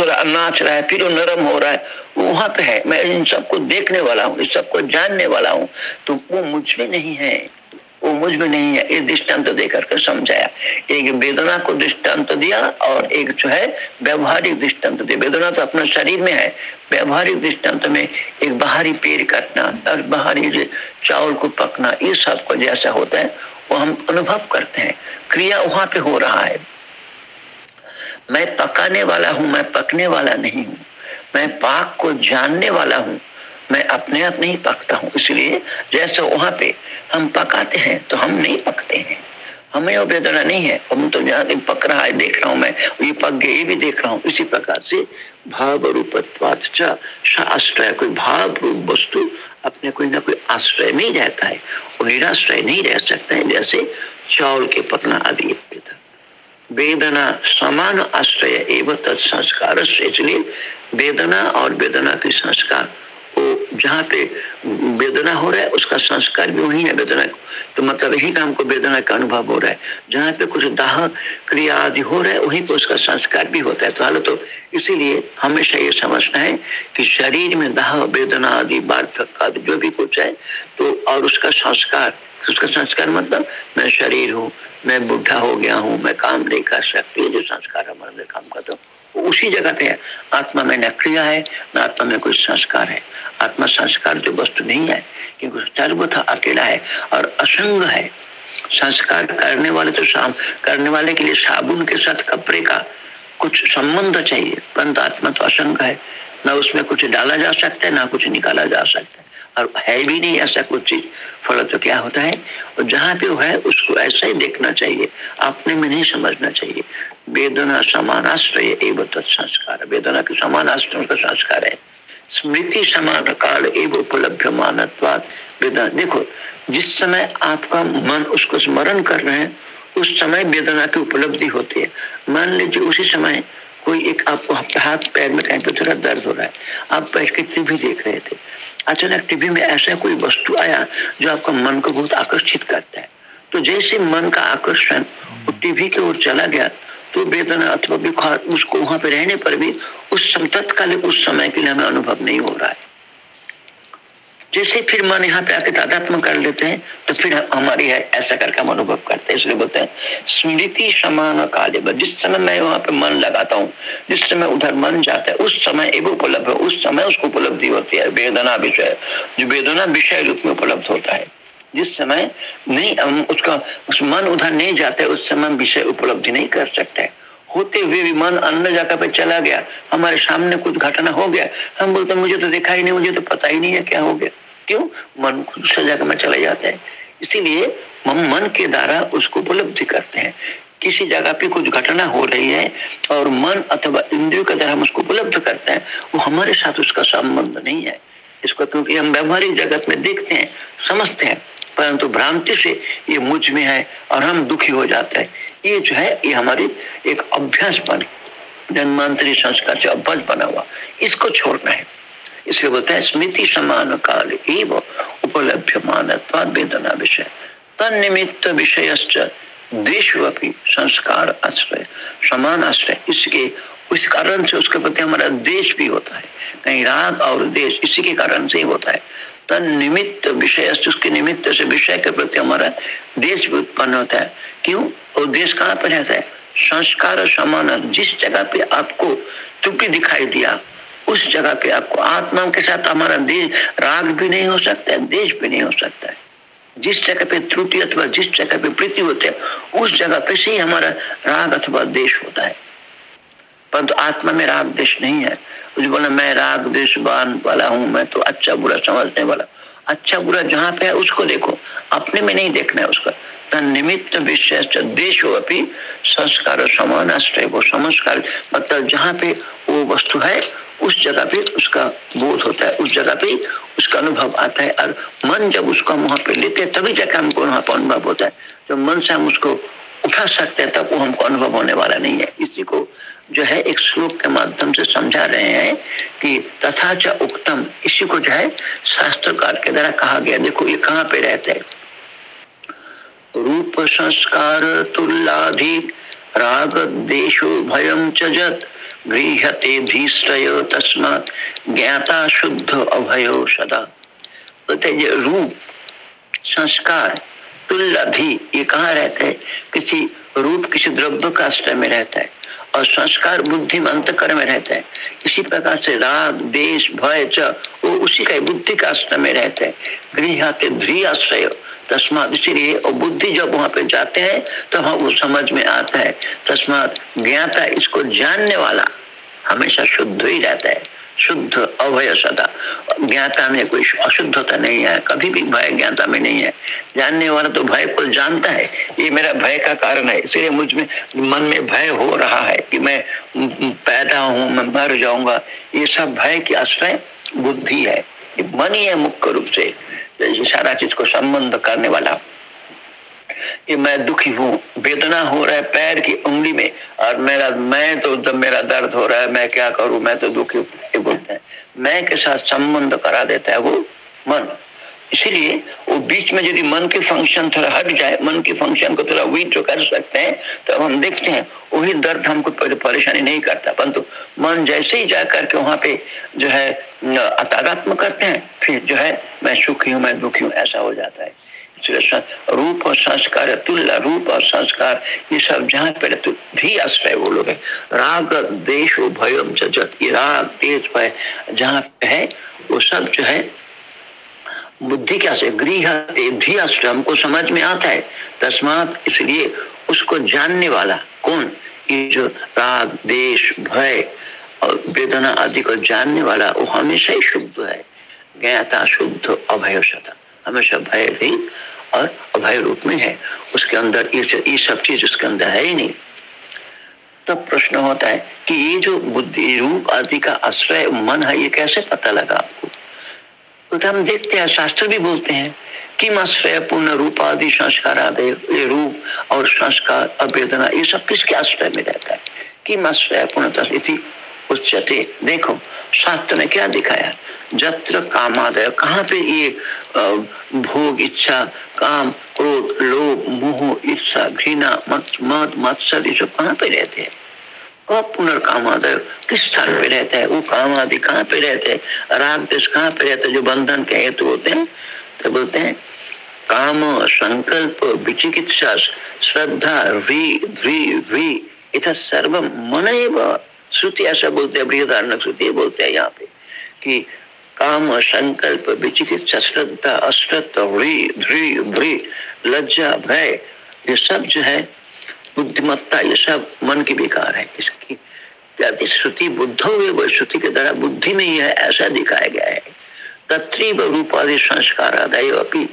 थोड़ा नाच रहा है, फिर वो नरम हो रहा है, वो वहाँ पे है। मैं इन सबको देखने वाला हूँ इन सबको जानने वाला हूँ। तो वो मुझमें नहीं है। वो मुझमें नहीं है। ये दृष्टांत देकर के समझाया। एक वेदना को दृष्टांत दिया और एक जो है, व्यवहारिक दृष्टांत दिया। वेदना तो अपना शरीर में है। व्यवहारिक दृष्टांत में एक बाहरी पेड़ काटना और बाहरी चावल को पकना, ये सबको जैसा होता है, वो हम अनुभव करते हैं। क्रिया वहाँ पे हो रहा है। मैं पकाने वाला हूँ, मैं पकने वाला नहीं हूँ। मैं पाक को जानने वाला हूँ। मैं अपने आप नहीं पकता हूँ। इसलिए जैसे वहाँ पे हम पकाते हैं तो हम नहीं पकते हैं। हमें वो वेदना नहीं है। हम तो जहाँ पक रहा है, देख रहा हूँ मैं। ये पक गए ये भी देख रहा हूँ। इसी प्रकार से भाव रूपत्वाश्रय कोई भाव रूप वस्तु अपने कोई ना कोई आश्रय नहीं रहता है। वो निराश्रय नहीं रह सकता है, जैसे चावल के पकना आदि वेदना समान आश्रय एवं तत्संस्कार इसलिए वेदना और वेदना के संस्कार जहाँ पे वेदना हो रहा है, उसका संस्कार भी वही है वेदना को। तो मतलब यही काम को वेदना का अनुभव हो रहा है। जहाँ पे कुछ दाह क्रिया आदि हो रहा है, वहीं पे उसका संस्कार भी होता है। तो हाल तो इसीलिए हमेशा ये समझना है कि शरीर में दाह, वेदना आदि बार्थक आदि जो भी कुछ है तो और उसका संस्कार उसका संस्कार मतलब मैं शरीर हूँ, मैं बुढ़ा हो गया हूँ, मैं काम नहीं कर सकती जो संस्कार हमारे काम करता हूँ। उसी जगह पे है। आत्मा में न क्रिया है, न आत्मा में कोई संस्कार है। आत्मा संस्कार जो वस्तु नहीं है, क्योंकि सर्वथा अकेला है और असंग है। संस्कार करने वाले तो शाम, करने वाले के लिए साबुन के साथ कपड़े का कुछ संबंध चाहिए। परंतु आत्मा तो असंग है, ना उसमें कुछ डाला जा सकता है, ना कुछ निकाला जा सकता है। और है भी नहीं ऐसा कुछ चीज़। फल तो क्या होता है? और जहाँ पे है, उसको ऐसा ही देखना चाहिए। अपने में नहीं समझना चाहिए। वेदना समान आश्रय एवं तत्संस्कार वेदना के समान आश्रय का संस्कार है। स्मृति समान काल एवं उपलब्ध मानत्वाद वेदना, देखो, जिस समय आपका मन उसको स्मरण कर रहे हैं, उस समय वेदना की उपलब्धि होती है। मान लीजिए उसी समय कोई एक आपको हाथ पैर में कहीं पे थोड़ा दर्द हो रहा है। आप बैठ के टीवी देख रहे थे। अचानक टीवी में ऐसा कोई वस्तु आया जो आपका मन को बहुत आकर्षित करता है। तो जैसे मन का आकर्षण टीवी की ओर चला गया तो वेदना अथवा बुखार उसको वहाँ पे रहने पर भी उस तत्कालिक उस समय के लिए हमें अनुभव नहीं हो रहा है। जैसे फिर मन यहाँ पे आके तादात्म कर लेते हैं तो फिर हमारी है, ऐसा करके हम अनुभव करते हैं, इसलिए बोलते हैं, स्मृति समान काले जिस समय मैं वहाँ पे मन लगाता हूँ, जिस समय उधर मन जाता है, उस समय एवं उपलब्ध है उस समय उसको उपलब्धि होती है, वेदना विषय, जो वेदना विषय रूप में उपलब्ध होता है। जिस समय नहीं, हम उसका, उस मन उधर नहीं जाते, उस समय विषय उपलब्धि नहीं कर सकते होते हुए भी मन अन्य जगह पे चला गया, हमारे सामने कुछ घटना हो गया, हम बोलते मुझे तो देखा ही नहीं, मुझे तो पता ही नहीं है क्या हो गया। क्यों? मन दूसरे जगह में चले जाते हैं। इसीलिए हम मन के द्वारा उसको उपलब्धि करते हैं। किसी जगह पे कुछ घटना हो रही है और मन अथवा इंद्रियों के द्वारा हम उसको उपलब्ध करते हैं, वो हमारे साथ उसका संबंध नहीं है। इसको क्योंकि हम व्यवहारिक जगत में देखते हैं, समझते हैं, परंतु भ्रांति से ये मुझमें है और हम दुखी हो जाते हैं। ये जो है, ये हमारी एक अभ्यास बन जन्मांतरी संस्कार से अभ्यास बना हुआ। इसको छोड़ना है। इसलिए बोलते हैं स्मृति समान काल एवं उपलब्ध मान वेदना विषय तन निमित्त विषय संस्कार आश्रय समान आश्रय इसके इस कारण से उसके प्रति हमारा देश भी होता है कहीं राग और देश इसी के कारण से ही होता है तन निमित्त विषय उसके निमित्त से विषय के प्रति हमारा देश भी उत्पन्न होता है क्यों और देश कहाँ पर रहता है संस्कार समान जिस जगह पे आपको त्रुटि दिखाई दिया उस जगह पे आपको आत्मा के साथ हमारा देश राग भी नहीं हो सकता है, देश भी नहीं हो सकता है। जिस जगह पे त्रुटि अथवा जिस जगह पे प्रीति होते हैं, उस जगह पे से ही हमारा राग अथवा देश होता है। परंतु आत्मा में राग देश नहीं है। कुछ बोला, मैं राग देश बान वाला हूँ, मैं तो अच्छा बुरा समझने वाला। अच्छा बुरा जहाँ पे है, उसको देखो। अपने में नहीं देखना है उसका। निमित्त विशेष देश हो अभी संस्कार समान आश्रय वो संस्कार। मतलब जहाँ पे वो वस्तु है उस जगह पे उसका बोध होता है, उस जगह पे उसका अनुभव आता है। और मन जब उसको वहाँ पे लेते हैं, तभी जाकर हमको वहाँ पर अनुभव होता है। जब मन से हम उसको उठा सकते हैं, तब वो हमको अनुभव होने वाला नहीं है। इसी को जो है एक श्लोक के माध्यम से समझा रहे हैं कि तथा च उक्तम। इसी को जो है शास्त्रकार के द्वारा कहा गया। देखो, ये कहाँ पे रहते हैं? रूप संस्कार तुल्लाधि राग देशो भयम चजत गृहते तस्मात ज्ञाता शुद्ध अभयो सदा। बोलते ये रूप, संस्कार तुल्लाधि ये कहाँ रहते हैं? किसी रूप, किसी द्रव्य का आश्रय में रहता है और संस्कार, बुद्धि में अंतकर में रहता है। इसी प्रकार से राग, देश, भय, च, वो उसी का बुद्धि का आश्रय में रहते हैं। गृह के ध्री आश्रय तस्मात इसीलिए और बुद्धि जब वहाँ पे जाते हैं तो हम वो समझ में आता है। तस्मात ज्ञाता इसको जानने वाला हमेशा शुद्ध ही रहता है। शुद्ध अभय सदा। ज्ञाता में कोई अशुद्धता नहीं है, कभी भी भय ज्ञाता में नहीं है। जानने वाला तो भय को जानता है। ये मेरा भय का कारण है। इसलिए मुझमें, मन में भय हो रहा है कि मैं पैदा हूँ, मैं मर जाऊँगा। ये सब भय की आश्रय बुद्धि है। मन ही है मुख्य रूप से। सारा चीज़ को संबंध करने वाला, कि मैं दुखी हूँ, वेदना हो रहा है पैर की उंगली में, और मेरा, मैं तो जब मेरा दर्द हो रहा है, मैं क्या करूँ, मैं तो दुखी बोलते हैं। मैं के साथ संबंध करा देता है वो मन। इसीलिए वो बीच में यदि मन के फ़ंक्शन थोड़ा हट जाए, मन के फ़ंक्शन को थोड़ा वीट कर सकते हैं तो हम देखते हैं, वही दर्द हमको परेशानी नहीं करता। परंतु मन जैसे ही जा करके वहाँ पे जो है अतादात्म करते हैं, फिर जो है, मैं सुखी हूँ, मैं दुखी हूँ, ऐसा हो जाता है। रूप और संस्कार, तुल्य रूप और संस्कार, ये सब जहाँ पे धी आश्रय वो लोग है। राग देश जत ये राग, देश, भय, जहाँ पे है, वो सब जो है बुद्धि क्या से गृह धी आश्रय हमको समझ में आता है। तस्मात इसलिए उसको जानने वाला कौन? ये जो राग, देश, भय और वेदना आदि को जानने वाला, वो हमेशा ही शुद्ध है। ज्ञाता, शुद्ध, अभय सदा। हमेशा भय भी और अभय रूप में है। उसके अंदर ये सब चीज़ उसके अंदर है ही नहीं। तब प्रश्न होता है कि ये जो बुद्धि रूप आदि का आश्रय, मन है, ये कैसे पता लगा आपको? तो हम देखते हैं, शास्त्र भी बोलते हैं किम आश्रय पूर्ण रूप, आदि संस्कार, आदि रूप और संस्कार अवेदना ये सब किसके आश्रय में रहता है? किम आश्रय पूर्ण उच्चते देखो, शास्त्र ने क्या दिखाया? जत्र कामादय। कहाँ पे ये भोग, इच्छा, काम, क्रोध, लोभ, मोह इच्छा घृणा, मत मत मत्सर, ये सब कहाँ पे रहते हैं? कब पुनर्कामादय किस स्थान पे रहता है? वो काम आदि कहाँ पे रहते हैं? राग देश कहाँ पे रहते जो बंधन के हेतु होते हैं तो बोलते हैं, काम, संकल्प, विचिकित्सा, श्रद्धा, वी ध्री वी इधर सर्व मन श्रुति, ऐसा बोलते हैं बृहदारण श्रुति बोलते हैं यहाँ पे, कि काम, संकल्प, विचिकित्सा, श्रद्धा, अश्रद्धा लज्जा, भय, ये सब जो है बुद्धिमत्ता ये सब मन की विकार है। इसकी श्रुति बुद्ध वो श्रुति के द्वारा बुद्धि में ही है? ऐसा दिखाया गया है। तत्व रूप आदि संस्कार आदय अपनी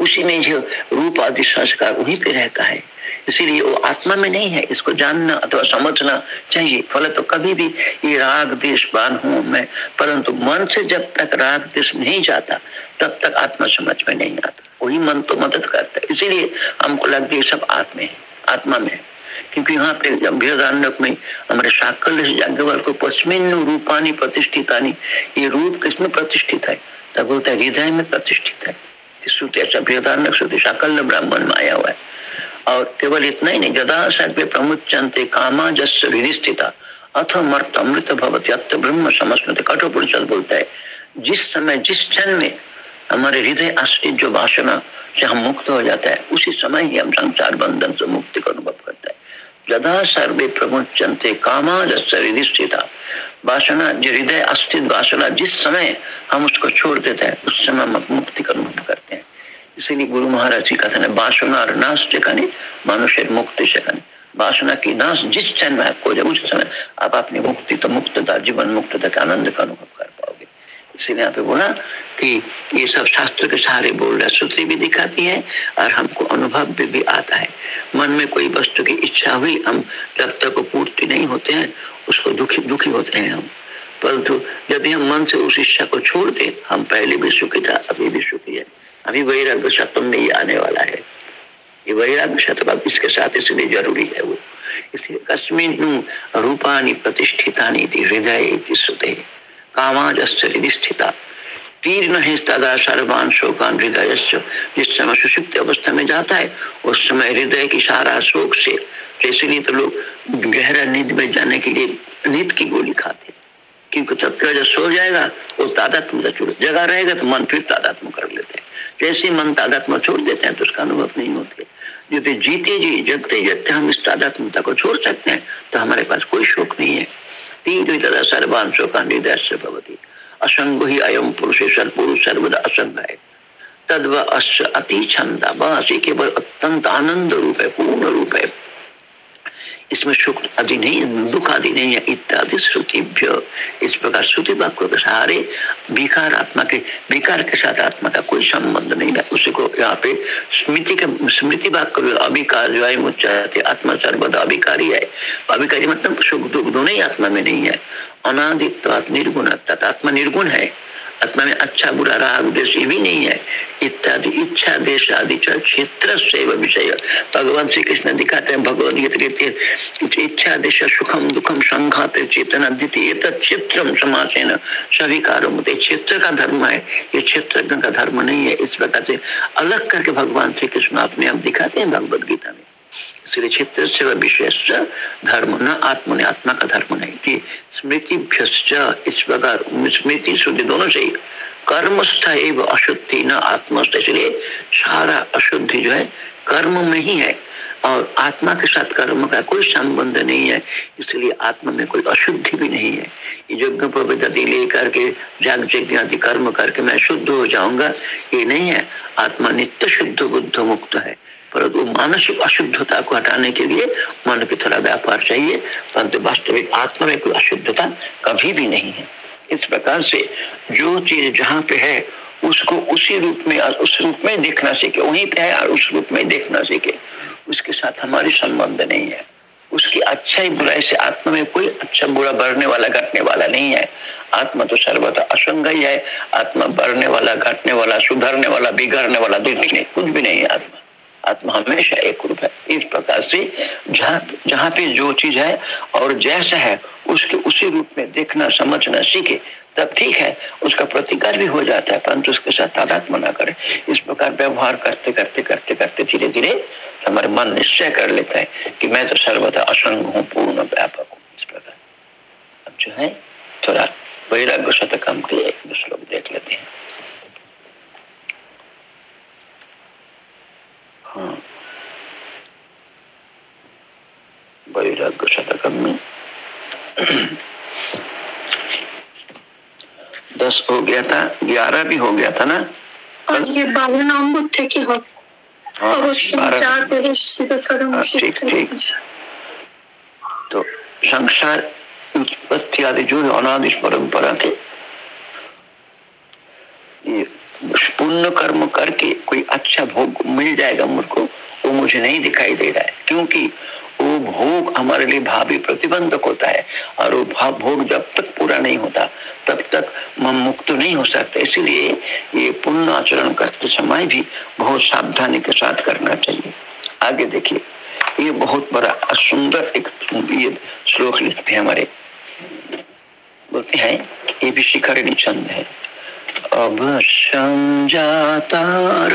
उसी में जो रूप आदि संस्कार वहीं पे रहता है। इसीलिए वो आत्मा में नहीं है। इसको जानना अथवा समझना चाहिए। फल तो कभी भी ये राग देश बान हूँ मैं। परंतु मन से जब तक राग देश नहीं जाता, तब तक आत्मा समझ में नहीं आता। वही मन तो मदद करता है। इसीलिए हमको लगता है सब आत्मा आत्मा में। क्योंकि यहाँ पे बृहदारण्यक में हमारे साकल्य जाग्ञवल को पश्चिम रूपानी प्रतिष्ठितानी, ये रूप किसमें प्रतिष्ठित है? तब बोलता है, हृदय में प्रतिष्ठित है। श्रुति साकल्य ब्राह्मण में आया हुआ है। और केवल इतना ही नहीं, गदा सर्वे प्रमुचंते कामा जस्य विधिष्ठिता। अथ मर्त अमृत भवती अत ब्रह्म समस्मृत कठोपनिषद बोलता है, जिस समय, जिस क्षण में हमारे हृदय आश्रित जो वासना से हम मुक्त हो जाता है, उसी समय ही हम संसार बंधन से मुक्ति का अनुभव करते हैं। यदा सर्वे प्रमुचंते कामा जस्य वासना, जो हृदय अस्थित वासना, जिस समय हम उसको छोड़ देते हैं, उस समय हम मुक्ति का अनुभव करते हैं। इसीलिए गुरु महाराज जी कहते हैं और नाश से सेखाने मनुष्य मुक्ति से सेखाने वासना की नाश जिस क्षण में आपको जब उस समय आप अपनी मुक्ति तो मुक्तता, जीवन मुक्तता के आनंद का अनुभव कर पाओगे। इसीलिए यहाँ पे बोला कि ये सब शास्त्र के सहारे बोल रहे सूत्री भी दिखाती है और हमको अनुभव भी, भी आता है। मन में कोई वस्तु की इच्छा हुई हम जब तक पूर्ति नहीं होते हैं उसको दुखी दुखी होते हैं हम। परंतु यदि हम मन से उस इच्छा को छोड़ दे हम पहले भी सुखी था अभी भी सुखी है। अभी वैराग्य सत्व में ही आने वाला है। ये वैराग्य सत्व इसके साथ इसलिए ज़रूरी है वो। इसलिए कस्मिन रूपानी प्रतिष्ठिता हृदय श्रुते कामाजस्थिता तीर्ण है तदा सर्वान शोकान हृदय जिस समय सुषुप्त अवस्था में जाता है, उस समय हृदय की सारा शोक से इसलिए तो लोग गहरा नींद में जाने के लिए नींद की गोली खाते क्योंकि तब जब सो जाएगा, वो तादात्म जगह रहेगा तो मन फिर तादात्म कर लेते हैं। जैसे मन तादात्मा छोड़ देते हैं तो उसका अनुभव नहीं होते यदि जीते जी, जगते जगते हम इस तादात्मता को छोड़ सकते हैं तो हमारे पास कोई शोक नहीं है। तीन तदा सर्वान शोका निदर्श भवती असंग ही अयम पुरुष सर्वदा असंग है तद अति छंदा बस केवल अत्यंत आनंद रूप है पूर्ण रूप है इसमें सुख आदि नहीं, दुख आदि नहीं है, इत्यादि श्रुतिभ्य। इस प्रकार श्रुति वाक्य के सहारे विकार आत्मा के, विकार के साथ आत्मा का कोई संबंध नहीं है। उसी को यहाँ पे स्मृति के, स्मृति वाक्य अभिकार जो है मुचाते आत्मा सर्वदा अभिकारी है। अभिकारी मतलब सुख दुख दोनों ही आत्मा में नहीं है। अनादित्व निर्गुण आत्मा निर्गुण है। आत्मा में अच्छा बुरा राग देश ये भी नहीं है। इत्यादि, इच्छा, देश आदि क्षेत्र से विषय। भगवान श्री कृष्ण दिखाते हैं, भगवद गीता इच्छा, देश, सुखम, दुखम, संघात, चेतना, द्वितीय क्षेत्र समासेन सभी कारों क्षेत्र का धर्म है, ये क्षेत्र का धर्म नहीं है। इस प्रकार से अलग करके भगवान श्री कृष्ण अपने आप दिखाते हैं भगवद गीता में। इसलिए क्षेत्र से विशेष धर्म न आत्म ने आत्मा का धर्म नहीं। कि स्मृति इस प्रकार। स्मृति शुद्धि दोनों से कर्मस्थ एवं अशुद्धि न आत्मस्थ। इसलिए सारा अशुद्धि जो है, कर्म में ही है। और आत्मा के साथ कर्म का कोई संबंध नहीं है। इसलिए आत्मा में कोई अशुद्धि भी नहीं है। यज्ञ पवित्रति लेकर के जाग यज्ञ आदि कर्म करके मैं शुद्ध हो जाऊँगा, ये नहीं है। आत्मा नित्य शुद्ध बुद्ध मुक्त है। परंतु मानसिक अशुद्धता को हटाने के लिए मन की थोड़ा व्यापार चाहिए, परंतु वास्तविक आत्मा में कोई अशुद्धता कभी भी नहीं है। इस प्रकार से जो चीज़ जहाँ पे है, उसको उसी रूप में उस रूप में देखना सीखे, वहीं पे है और उस रूप में देखना सीखे, उसके साथ हमारी संबंध नहीं है। उसकी अच्छाई बुराई से आत्मा में कोई अच्छा बुरा बढ़ने वाला, घटने वाला नहीं है। आत्मा तो सर्वथा असंग ही है। आत्मा बढ़ने वाला, घटने वाला, सुधरने वाला, बिगड़ने वाला कुछ नहीं कुछ भी नहीं है आत्मा। आत्मा हमेशा एक रूप है, इस प्रकार से जहाँ जहाँ पे जो चीज़ है और जैसा है, उसके उसी रूप में देखना, समझना सीखे, तब ठीक है, उसका प्रतिकार भी हो जाता है, परंतु उसके साथ तादात्म ना करे। इस प्रकार व्यवहार करते करते करते करते धीरे धीरे हमारे मन निश्चय कर लेता है कि मैं तो सर्वथा असंग हूँ, पूर्ण व्यापक हूँ, इस प्रकार। अब जो है, थोड़ा वैराग्य शतकम के श्लोक देख लेते हैं। हाँ वैराग्य शतकम में दस हो गया था ग्यारह भी हो गया था ना আজকে বারো নম্বর থেকে হবে ठीक ठीक तो संसार उत्पत्ति आदि जो अनादिश परंपरा के ये पुण्य कर्म करके कोई अच्छा भोग मिल जाएगा मुझको, वो मुझे नहीं दिखाई दे रहा है। क्योंकि वो भोग हमारे लिए भावी प्रतिबंधक होता है और वो भाव भोग जब तक पूरा नहीं होता, तब तक हम मुक्त नहीं हो सकते। इसीलिए ये पुण्य आचरण करते समय भी बहुत सावधानी के साथ करना चाहिए। आगे देखिए, ये बहुत बड़ा सुंदर एक ये श्लोक लिखते हैं हमारे। बोलते हैं, ये भी शिखर छंद है। अवश्यम जातार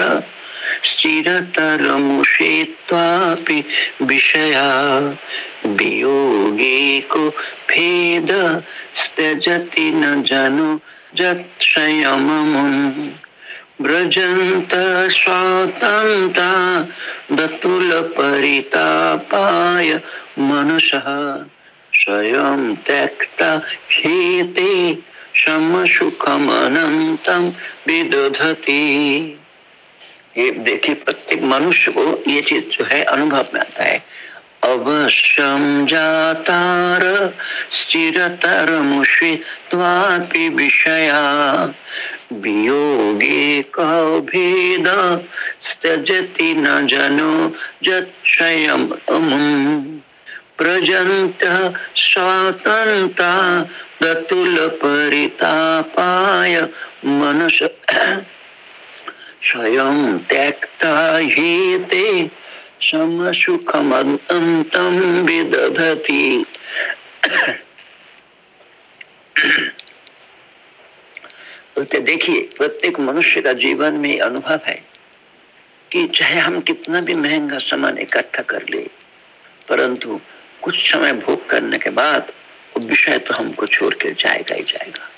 स्थिरतरमुषेत्वापि विषया वियोगे को भेद त्यजति न जनु जत्क्षयममुन् व्रजन्त स्वातन्ता दतुलपरितापाय मनसः स्वयं त्यक्ता हेते ये देखिए, प्रत्येक मनुष्य को ये चीज़ जो है, अनुभव में आता है। अवश्यम जातार स्थिरतर मुषित्वापि विषया। वियोगे कभेद न जनो जत्क्षयम् प्रजन्त स्वातन्ता दतुल परितापाय मनस स्वयं त्यक्ता हीते, समसुखमन्तम विदधति। तो देखिए, प्रत्येक मनुष्य का जीवन में अनुभव है कि चाहे हम कितना भी महँगा सामान इकट्ठा कर ले, परंतु कुछ समय भोग करने के बाद वो विषय तो हमको छोड़ के जाएगा ही जाएगा।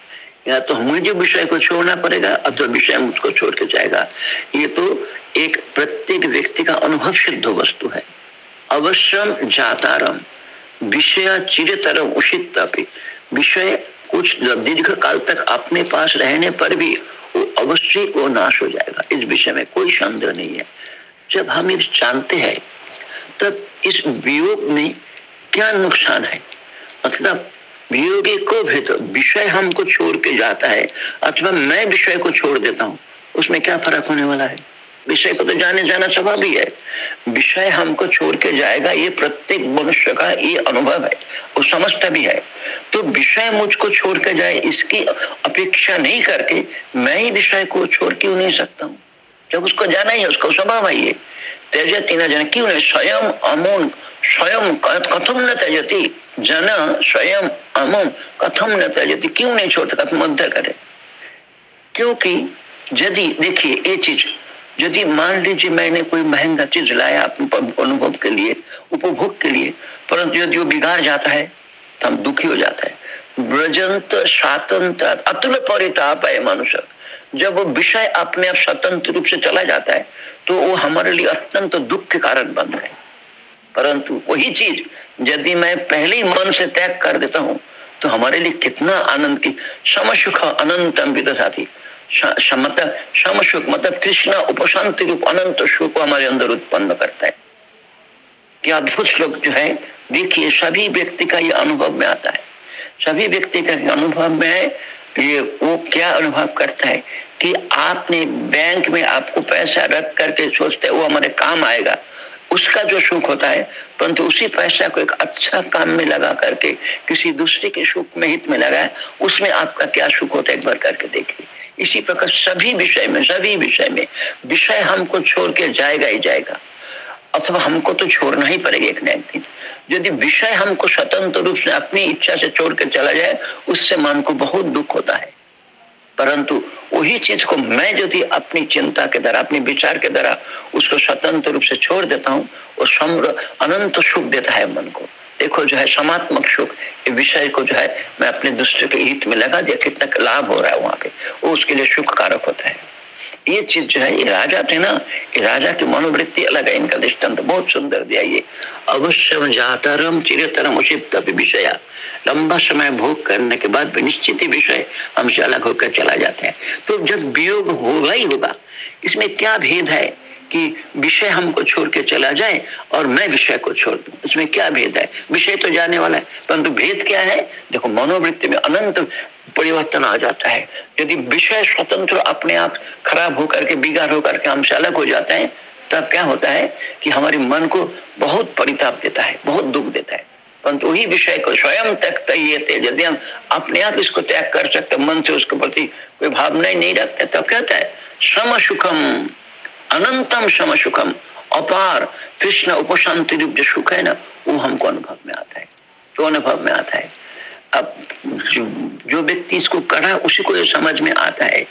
या तो मुझे विषय को छोड़ना पड़ेगा अथवा विषय मुझको छोड़ के जाएगा, ये तो एक प्रत्येक व्यक्ति का अनुभव सिद्ध वस्तु है। अवश्यम जातारम, विषय चिरतरम उषित विषय कुछ दीर्घ काल तक अपने पास रहने पर भी वो अवश्य वो नाश हो जाएगा। इस विषय में कोई संदेह नहीं है। जब हम इस जानते हैं, तब इस वियोग में क्या नुकसान है? मतलब वियोगी को भी तो विषय हमको छोड़ के जाता है। अथवा मैं विषय को छोड़ देता हूँ, उसमें क्या फ़र्क होने वाला है? विषय को तो जाने जाना स्वभाव ही। है विषय हमको छोड़ के जाएगा, ये प्रत्येक मनुष्य का ये अनुभव है, वो समझता भी है। तो विषय मुझको छोड़ के जाए, इसकी अपेक्षा नहीं करके मैं ही विषय को छोड़ क्यों नहीं सकता हूँ? जब उसको जाना ही है, उसको स्वभाव है ये। त्यजती न जन क्यों स्वयं अमून? स्वयं कथम न त्यजती? जन स्वयं अमून कथम न त्यजती? क्यों नहीं छोड़ता कथम उद्धर करे? क्योंकि यदि देखिए ये चीज़, यदि मान लीजिए मैंने कोई महँगा चीज़ लाया अनुभव के लिए, उपभोग के लिए, परंतु यदि वो बिगाड़ जाता है तो हम दुखी हो जाता है। ब्रजंत स्वतंत्र अतुल परिताप है मनुष्य। जब वो विषय अपने आप स्वतंत्र रूप से चला जाता है तो वो हमारे लिए अत्यंत दुख के कारण बन गए। परंतु वही चीज़ यदि मैं पहले ही मन से त्याग कर देता हूँ तो हमारे लिए कितना आनंद की सम सुख अनंत साथी। सम सुख मतलब तृष्णा, उपशांति रूप, अनंत सुख हमारे अंदर उत्पन्न करता है। क्या अद्भुत श्लोक जो है, देखिए, सभी व्यक्ति का ये अनुभव में आता है। सभी व्यक्ति का अनुभव में है ये वो क्या अनुभव करता है कि आपने बैंक में आपको पैसा रख करके सोचते वो हमारे काम आएगा। उसका जो सुख होता है, परंतु उसी पैसा को एक अच्छा काम में लगा करके, किसी दूसरे के सुख में हित में लगाए उसमें आपका क्या सुख होता है एक बार करके देखिए। इसी प्रकार सभी विषय में, सभी विषय में, विषय हमको छोड़ के जाएगा ही जाएगा। अथवा हमको तो छोड़ना ही पड़ेगा एक ना एक दिन। यदि विषय हमको स्वतंत्र रूप से अपनी इच्छा से छोड़ के चला जाए, उससे मन को बहुत दुख होता है। परंतु वही चीज़ को मैं यदि अपनी चिंता के द्वारा, अपने विचार के द्वारा उसको स्वतंत्र रूप से छोड़ देता हूँ वो सम्र अनंत सुख देता है मन को। देखो जो है, समात्मक सुख, ये विषय को जो है, मैं अपने दूसरे के हित में लगा दिया, कितना लाभ हो रहा है वहाँ पे। वो उसके लिए सुख कारक होता है। ये चीज़ जो है, ये राजा थे ना, ये राजा की मनोवृत्ति अलग है, इनका दृष्टांत बहुत सुंदर दिया ये। अवश्य जातरम चिरतरम उचित विषय। लंबा समय भोग करने के बाद भी निश्चित ही विषय हमसे अलग होकर चला जाते हैं। तो जब वियोग होगा ही होगा, इसमें क्या भेद है? कि विषय हमको छोड़ के चला जाए और मैं विषय को छोड़ दू। इसमें क्या भेद है? विषय तो जाने वाला है, परंतु भेद क्या है? देखो, मनोवृत्ति में अनंत परिवर्तन आ जाता है। यदि विषय स्वतंत्र अपने आप खराब होकर के, बिगाड़ होकर के हमसे अलग हो जाता है, तब क्या होता है कि हमारे मन को बहुत परिताप देता है, बहुत दुख देता है। परंतु वही विषय को स्वयं तक थे। यदि हम अपने आप इसको त्याग कर सकते, मन से उसके प्रति कोई भावना ही नहीं रखते तो कहता है? सम सुखम अनंतम सम सुखम अपार कृष्ण उपशांति रूप जो सुख है ना वो हमको अनुभव में आता है। तो अनुभव में आता है। अब जो, जो व्यक्ति इसको करा उसी को समझ में आता है।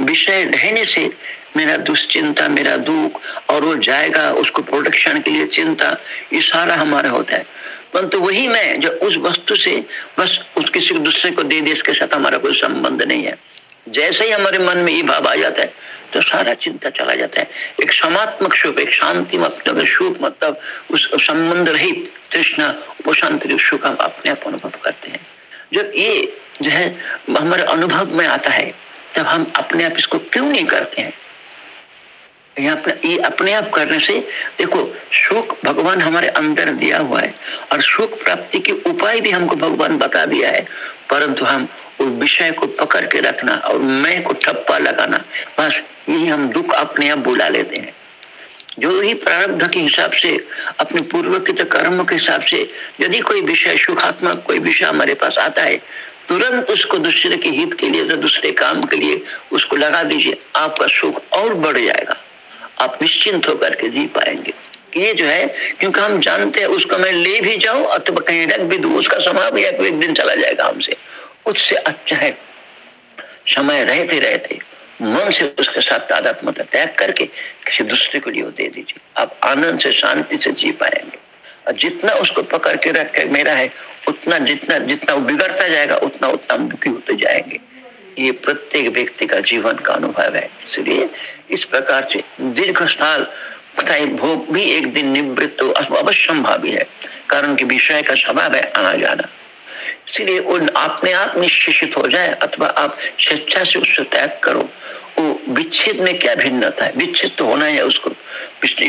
विषय रहने से मेरा दुश्चिंता मेरा दुख और वो जाएगा उसको प्रोटेक्शन के लिए चिंता ये सारा हमारा होता है। परंतु तो वही मैं जो उस वस्तु से बस उस किसी दूसरे को दे दे इसके साथ हमारा कोई संबंध नहीं है। जैसे ही हमारे मन में ये भाव आ जाता है तो सारा चिंता चला जाता है। एक समात्मक सुख एक शांति मतलब सुख मतलब उस संबंध रहित तृष्णा, उपशांति सुख हम अपने आप अनुभव करते हैं। जब ये जो है, हमारे अनुभव में आता है, तब हम अपने आप इसको क्यों नहीं करते हैं? ये अपने आप करने से, देखो, सुख भगवान हमारे अंदर दिया हुआ है, और सुख प्राप्ति के उपाय भी हमको भगवान बता दिया है। परंतु हम उस विषय को पकड़ के रखना और मैं को ठप्पा लगाना, बस यही हम दुख अपने आप बुला लेते हैं। जो ही प्रारब्ध के हिसाब से, अपने पूर्व के कर्म के हिसाब से, यदि कोई विषय सुखात्मक कोई विषय हमारे पास आता है, तुरंत उसको दूसरे के हित के लिए दूसरे काम के लिए उसको लगा दीजिए, आपका सुख और बढ़ जाएगा। आप निश्चिंत होकर के जी पाएँगे। ये जो है, क्योंकि हम जानते हैं, उसको मैं ले भी जाऊँ, अथवा कहीं रख भी दू, उसका समय भी एक दिन चला जाएगा हमसे। उससे अच्छा है, समय रहते रहते मन से उसके साथ तादात्मता त्याग करके किसी दूसरे को लिए दे दीजिए। आप आनंद से, शांति से जी पाएँगे। और जितना उसको पकड़ के रख कर मेरा है, उतना जितना जितना बिगड़ता जाएगा, उतना उतना दुखी होते जाएँगे। ये प्रत्येक व्यक्ति का जीवन का अनुभव है। इसलिए इस प्रकार से दीर्घ स्थाल भोग भी एक दिन निवृत्त अवश्य है। कारण की विषय का स्वभाव है आना जाना। इसलिए वो अपने आप निश्चित हो जाए अथवा आप स्वेच्छा से उससे त्याग करो। वो विच्छेद में क्या भिन्नता है? विच्छेद तो होना है उसको।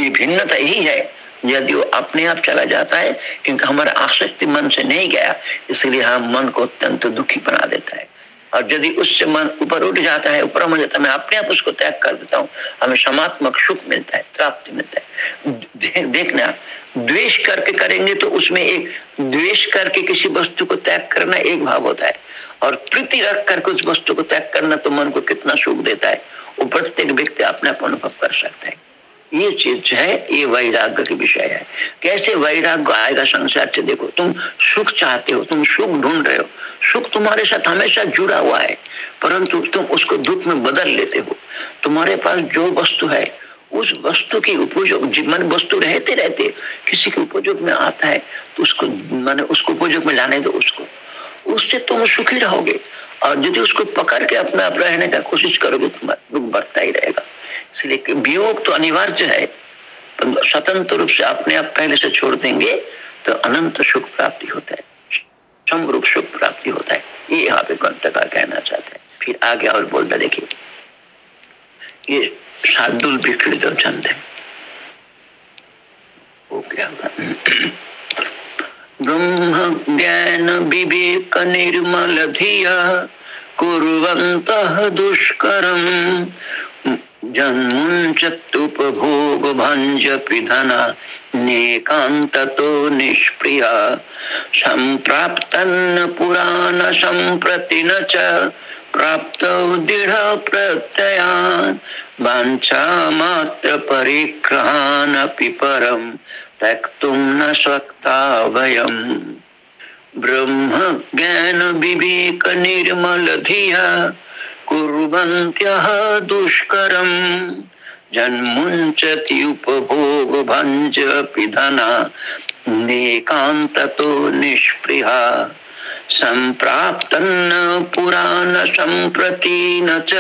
भिन्नता यही है, यदि वो अपने आप चला जाता है, क्योंकि हमारा आसक्ति मन से नहीं गया, इसलिए हम मन को अत्यंत दुखी बना देता है। और यदि उससे मन ऊपर उठ जाता है, ऊपर हो है, मैं अपने आप उसको त्याग कर देता हूँ। हमें समात्मक सुख मिलता है, प्राप्ति मिलता है। देखना द्वेष करके करेंगे तो उसमें एक द्वेष करके किसी वस्तु को त्याग करना एक भाव होता है। और प्रीति रख करके उस वस्तु को त्याग करना तो मन को कितना सुख देता है। वो प्रत्येक व्यक्ति अपने आप अनुभव कर सकता है। ये चीज़ जो है, ये वैराग्य के विषय है। कैसे वैराग्य आएगा संसार से? देखो, तुम सुख चाहते हो, तुम सुख ढूंढ रहे हो। सुख तुम्हारे साथ हमेशा जुड़ा हुआ है, परंतु तुम उसको दुख में बदल लेते हो। तुम्हारे पास जो वस्तु है उस वस्तु की उपयोग मन वस्तु रहते रहते किसी के उपयोग में आता है तो उसको, माने उसको उपयोग में लाने दो उसको। उससे तुम सुखी रहोगे और यदि उसको पकड़ के अपना आप रहने का कोशिश करोगे तुम्हारा दुख बढ़ता ही रहेगा। इसलिए वियोग तो अनिवार्य है स्वतंत्र रूप से अपने आप पहले से छोड़ देंगे तो अनंत सुख प्राप्ति होता है। समरूप सुख प्राप्ति होता है। ये यहाँ पे कंटका कहना चाहते हैं। फिर आगे और बोलता देखिए, ये शार्दुल विकृत छंद ब्रह्म ज्ञान विवेक निर्मल धिया कुर्वन्तः दुष्करम्। नेकान्ततो निष्प्रिया। सम्प्राप्तन्न न च प्राप्तौ दृढ प्रत्ययान् वाञ्छामात्र परिग्रहानपि परं, त्यक्तुं न शक्ता वयम्। ब्रह्म ज्ञान विवेक निर्मल धिया कुर्वन्त्यः दुष्करम्, जन्मुञ्चति उपभोग भञ्ज पिधना नेकान्ततो निष्पृहा। सम्प्राप्तन्न पुराण सम्प्रति न च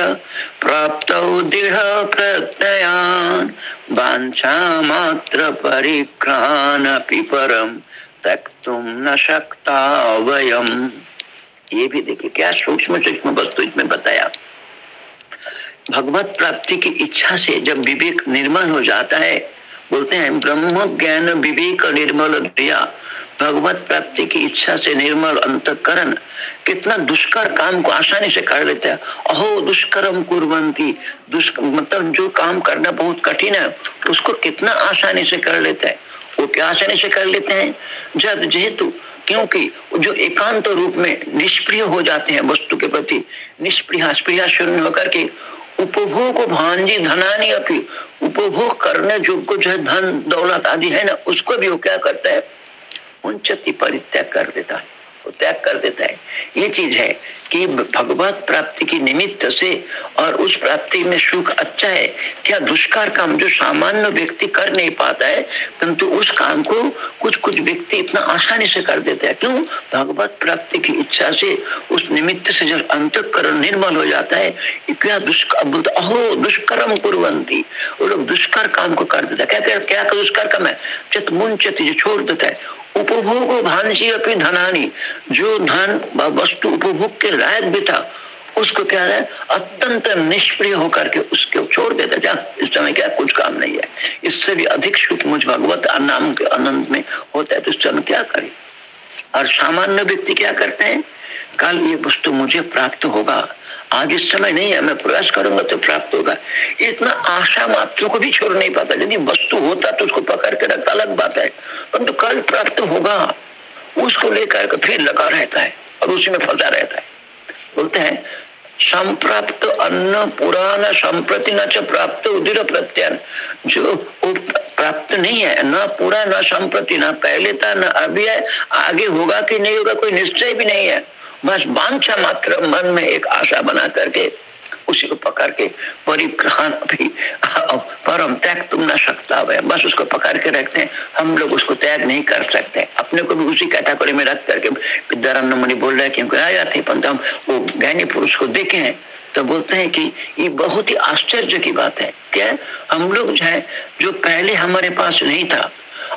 न ये भी देखिए, क्या सूक्ष्म सूक्ष्म वस्तु इसमें बताया। भगवत प्राप्ति की इच्छा से जब विवेक निर्मल हो जाता है बोलते हैं ब्रह्म ज्ञान विवेक निर्मल दिया। भगवत प्राप्ति की इच्छा से निर्मल अंतकरण। कितना दुष्कर काम को आसानी से कर लेता है। अहो, दुष्कर्म दुष्क मतलब जो काम करना बहुत कठिन है, उसको कितना आसानी से कर लेते हैं। वो क्या आसानी से कर लेते हैं? जब जेतु, क्योंकि जो एकांत रूप में निष्प्रिय हो जाते हैं वस्तु के प्रति, निष्प्रिया शून्य होकर के उपभोग भांजी धनानी अपनी उपभोग करने जो कुछ है, धन, दौलत आदि है ना, उसको भी वो क्या करता है? उनचति परित्याग कर देता है। वो त्याग कर देता है। ये चीज़ है कि भगवत प्राप्ति की निमित्त से और उस प्राप्ति में सुख अच्छा है क्या दुष्कार काम जो सामान्य व्यक्ति कर नहीं पाता है परंतु उस काम को कुछ कुछ व्यक्ति इतना आसानी से कर देते हैं। क्यों? भगवत प्राप्ति की इच्छा से उस निमित्त से जब अंतकरण निर्मल हो जाता है क्या दुष्कर अहो दुष्कर्म कुरंती वो लोग दुष्कर काम को कर देता है। क्या क्या, क्या दुष्कर काम है? चत मुंचती जो छोड़ देता है उपभोग भांसी अपनी धनानी, जो धन वस्तु उपभोग के लायक भी था, उसको क्या है, अत्यंत निष्प्रिय होकर के उसके छोड़ देते जा, इस समय क्या कुछ काम नहीं है। इससे भी अधिक सुख मुझ भगवत नाम के आनंद में होता है तो इस समय क्या करे? और सामान्य व्यक्ति क्या करते हैं? कल ये वस्तु मुझे प्राप्त होगा इस समय नहीं है, मैं प्रयास करूँगा तो प्राप्त होगा। इतना आशा मात्र को भी छोड़ नहीं पाता। यदि वस्तु होता तो उसको पकड़ के रखता, अलग बात है। परंतु तो कल प्राप्त होगा, उसको लेकर फिर लगा रहता है और उसी में फंसा रहता है। बोलते हैं, संप्राप्त अन्न पुराण संप्रति न प्राप्त उदिर प्रत्यान जो प्राप्त नहीं है, न पूरा न संप्रति, न पहले था, न अभी है, आगे होगा कि नहीं होगा, कोई निश्चय भी नहीं है। बस बांछा मात्र मन में एक आशा बना करके, उसी को पकड़ के परिग्रहण भी परम त्याग तुम ना सकता है। बस उसको पकड़ के रखते हैं। हम लोग उसको त्याग नहीं कर सकते। अपने को भी उसी कैटेगरी में रख करके विद्याराम मुनि बोल रहे हैं क्योंकि आया थे, परंतु हम वो ज्ञानी पुरुष को देखे हैं। तो बोलते हैं कि ये बहुत ही आश्चर्य की बात है। क्या हम लोग जो है, जो पहले हमारे पास नहीं था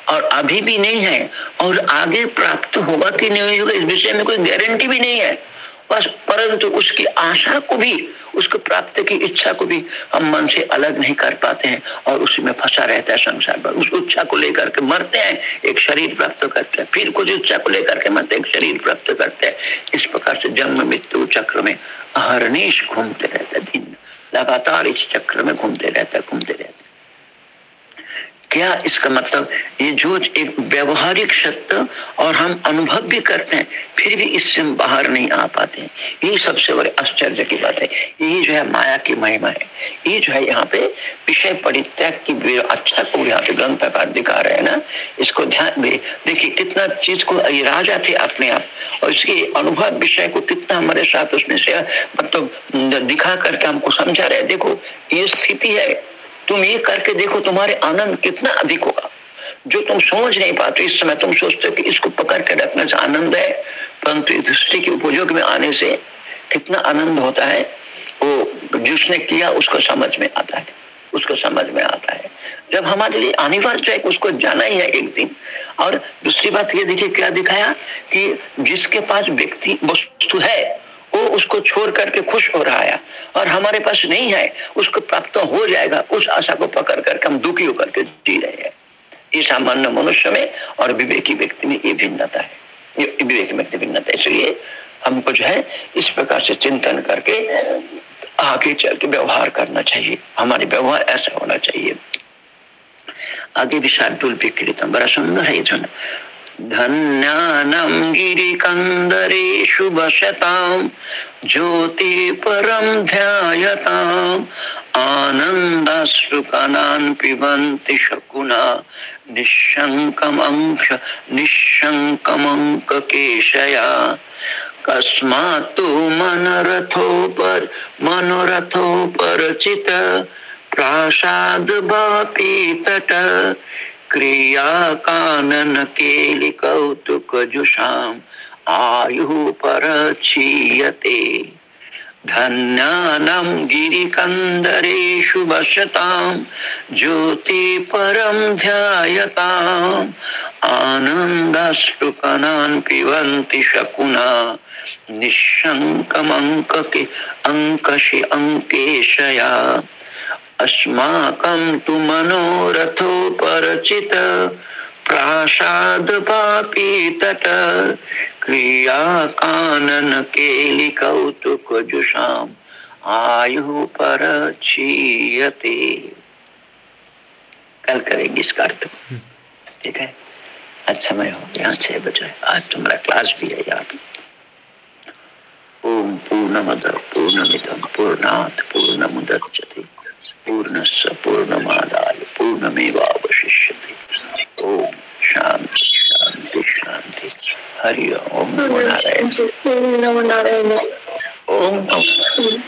और अभी भी नहीं है और आगे प्राप्त होगा कि नहीं होगा, इस विषय में कोई गारंटी भी नहीं है। बस, परंतु उसकी आशा को भी, उसको प्राप्त की इच्छा को भी हम मन से अलग नहीं कर पाते हैं और उसी में फंसा रहता है संसार पर। उस इच्छा को लेकर के मरते हैं, एक शरीर प्राप्त करते हैं, फिर कुछ इच्छा को लेकर के मरते एक शरीर प्राप्त करते हैं। इस प्रकार से जन्म, मृत्यु चक्र में हरनीश घूमते रहते दिन। लगातार इस चक्र में घूमते रहता घूमते रहते क्या इसका मतलब? ये जो एक व्यवहारिक सत्य और हम अनुभव भी करते हैं, फिर भी इससे हम बाहर नहीं आ पाते हैं। यही सबसे बड़े आश्चर्य की बात है। यही जो है माया की महिमा है। ये जो है यहाँ पे विषय परित्याग की अच्छा को यहाँ पे ग्रंथकार दिखा रहे हैं ना? इसको ध्यान में देखिए, कितना चीज़ को ये राजा थे अपने आप, और इसके अनुभव विषय को कितना हमारे साथ उसमें से मतलब दिखा करके हमको समझा रहे देखो, ये स्थिति है। तुम ये करके देखो तुम्हारे आनंद कितना अधिक होगा। जो तुम समझ नहीं पाते, इस समय तुम सोचते हो कि इसको पकड़ के रखने से आनंद है, परंतु इस दृष्टि के उपयोग में आने से कितना आनंद होता है, वो जिसने किया उसको समझ में आता है, उसको समझ में आता है। जब हमारे लिए अनिवार्य है उसको जाना ही है एक दिन। और दूसरी बात ये देखिए, क्या दिखाया कि जिसके पास व्यक्ति वस्तु है वो उसको छोड़ करके खुश हो रहा है और हमारे पास नहीं है, उसको प्राप्त हो जाएगा, उस आशा को पकड़ करके हम दुखी होकर के जी रहे हैं। ये सामान्य मनुष्य में और विवेकी व्यक्ति में ये भिन्नता है। ये विवेक में भिन्नता है। इसलिए हमको जो है, इस प्रकार से चिंतन करके आगे चल के व्यवहार करना चाहिए। हमारे व्यवहार ऐसा होना चाहिए। आगे भी शार्दुल विक्रीतम बड़ा सुंदर है, ये धुन धन्यानं गिरिकन्दरेषु वसतां ज्योति परं ध्यायताम्। आनन्दाश्रुकणान् पिबन्ति शकुना, निःशङ्कमङ्क्ष, निःशङ्कमङ्ककेशया। कस्मात् मनरथोपर, मनोरथोपरचित प्रासाद बापी तट क्रिया कानन केलि कौतुक जुषाम आयु पर क्षीयते धन्यानं गिरिकन्दरेषु वसतां ज्योति परं ध्यायताम् आनन्दाश्रुकणान् पिबन्ति शकुना, निःशङ्कमङ्कके अङ्कषि अङ्केशया अस्माकं तु मनोरथोपरचित प्रासाद पापी तट क्रिया कानन केलि कौतुक जुषाम आयु पर कल करेंगे इसका अर्थ। ठीक है? आज समय हो गया छह बजे। आज तुम्हारा क्लास भी है यहाँ पे ओम पूर्णमद पूर्णमिदम पूर्णात, पूर्णमुदच्यते। पूर्णस्य पूर्णमादाय पूर्णमेवावशिष्यते। ओम शांति शांति शांति। हरि ओम नमो नारायण। नमो नारायण। ओम नमो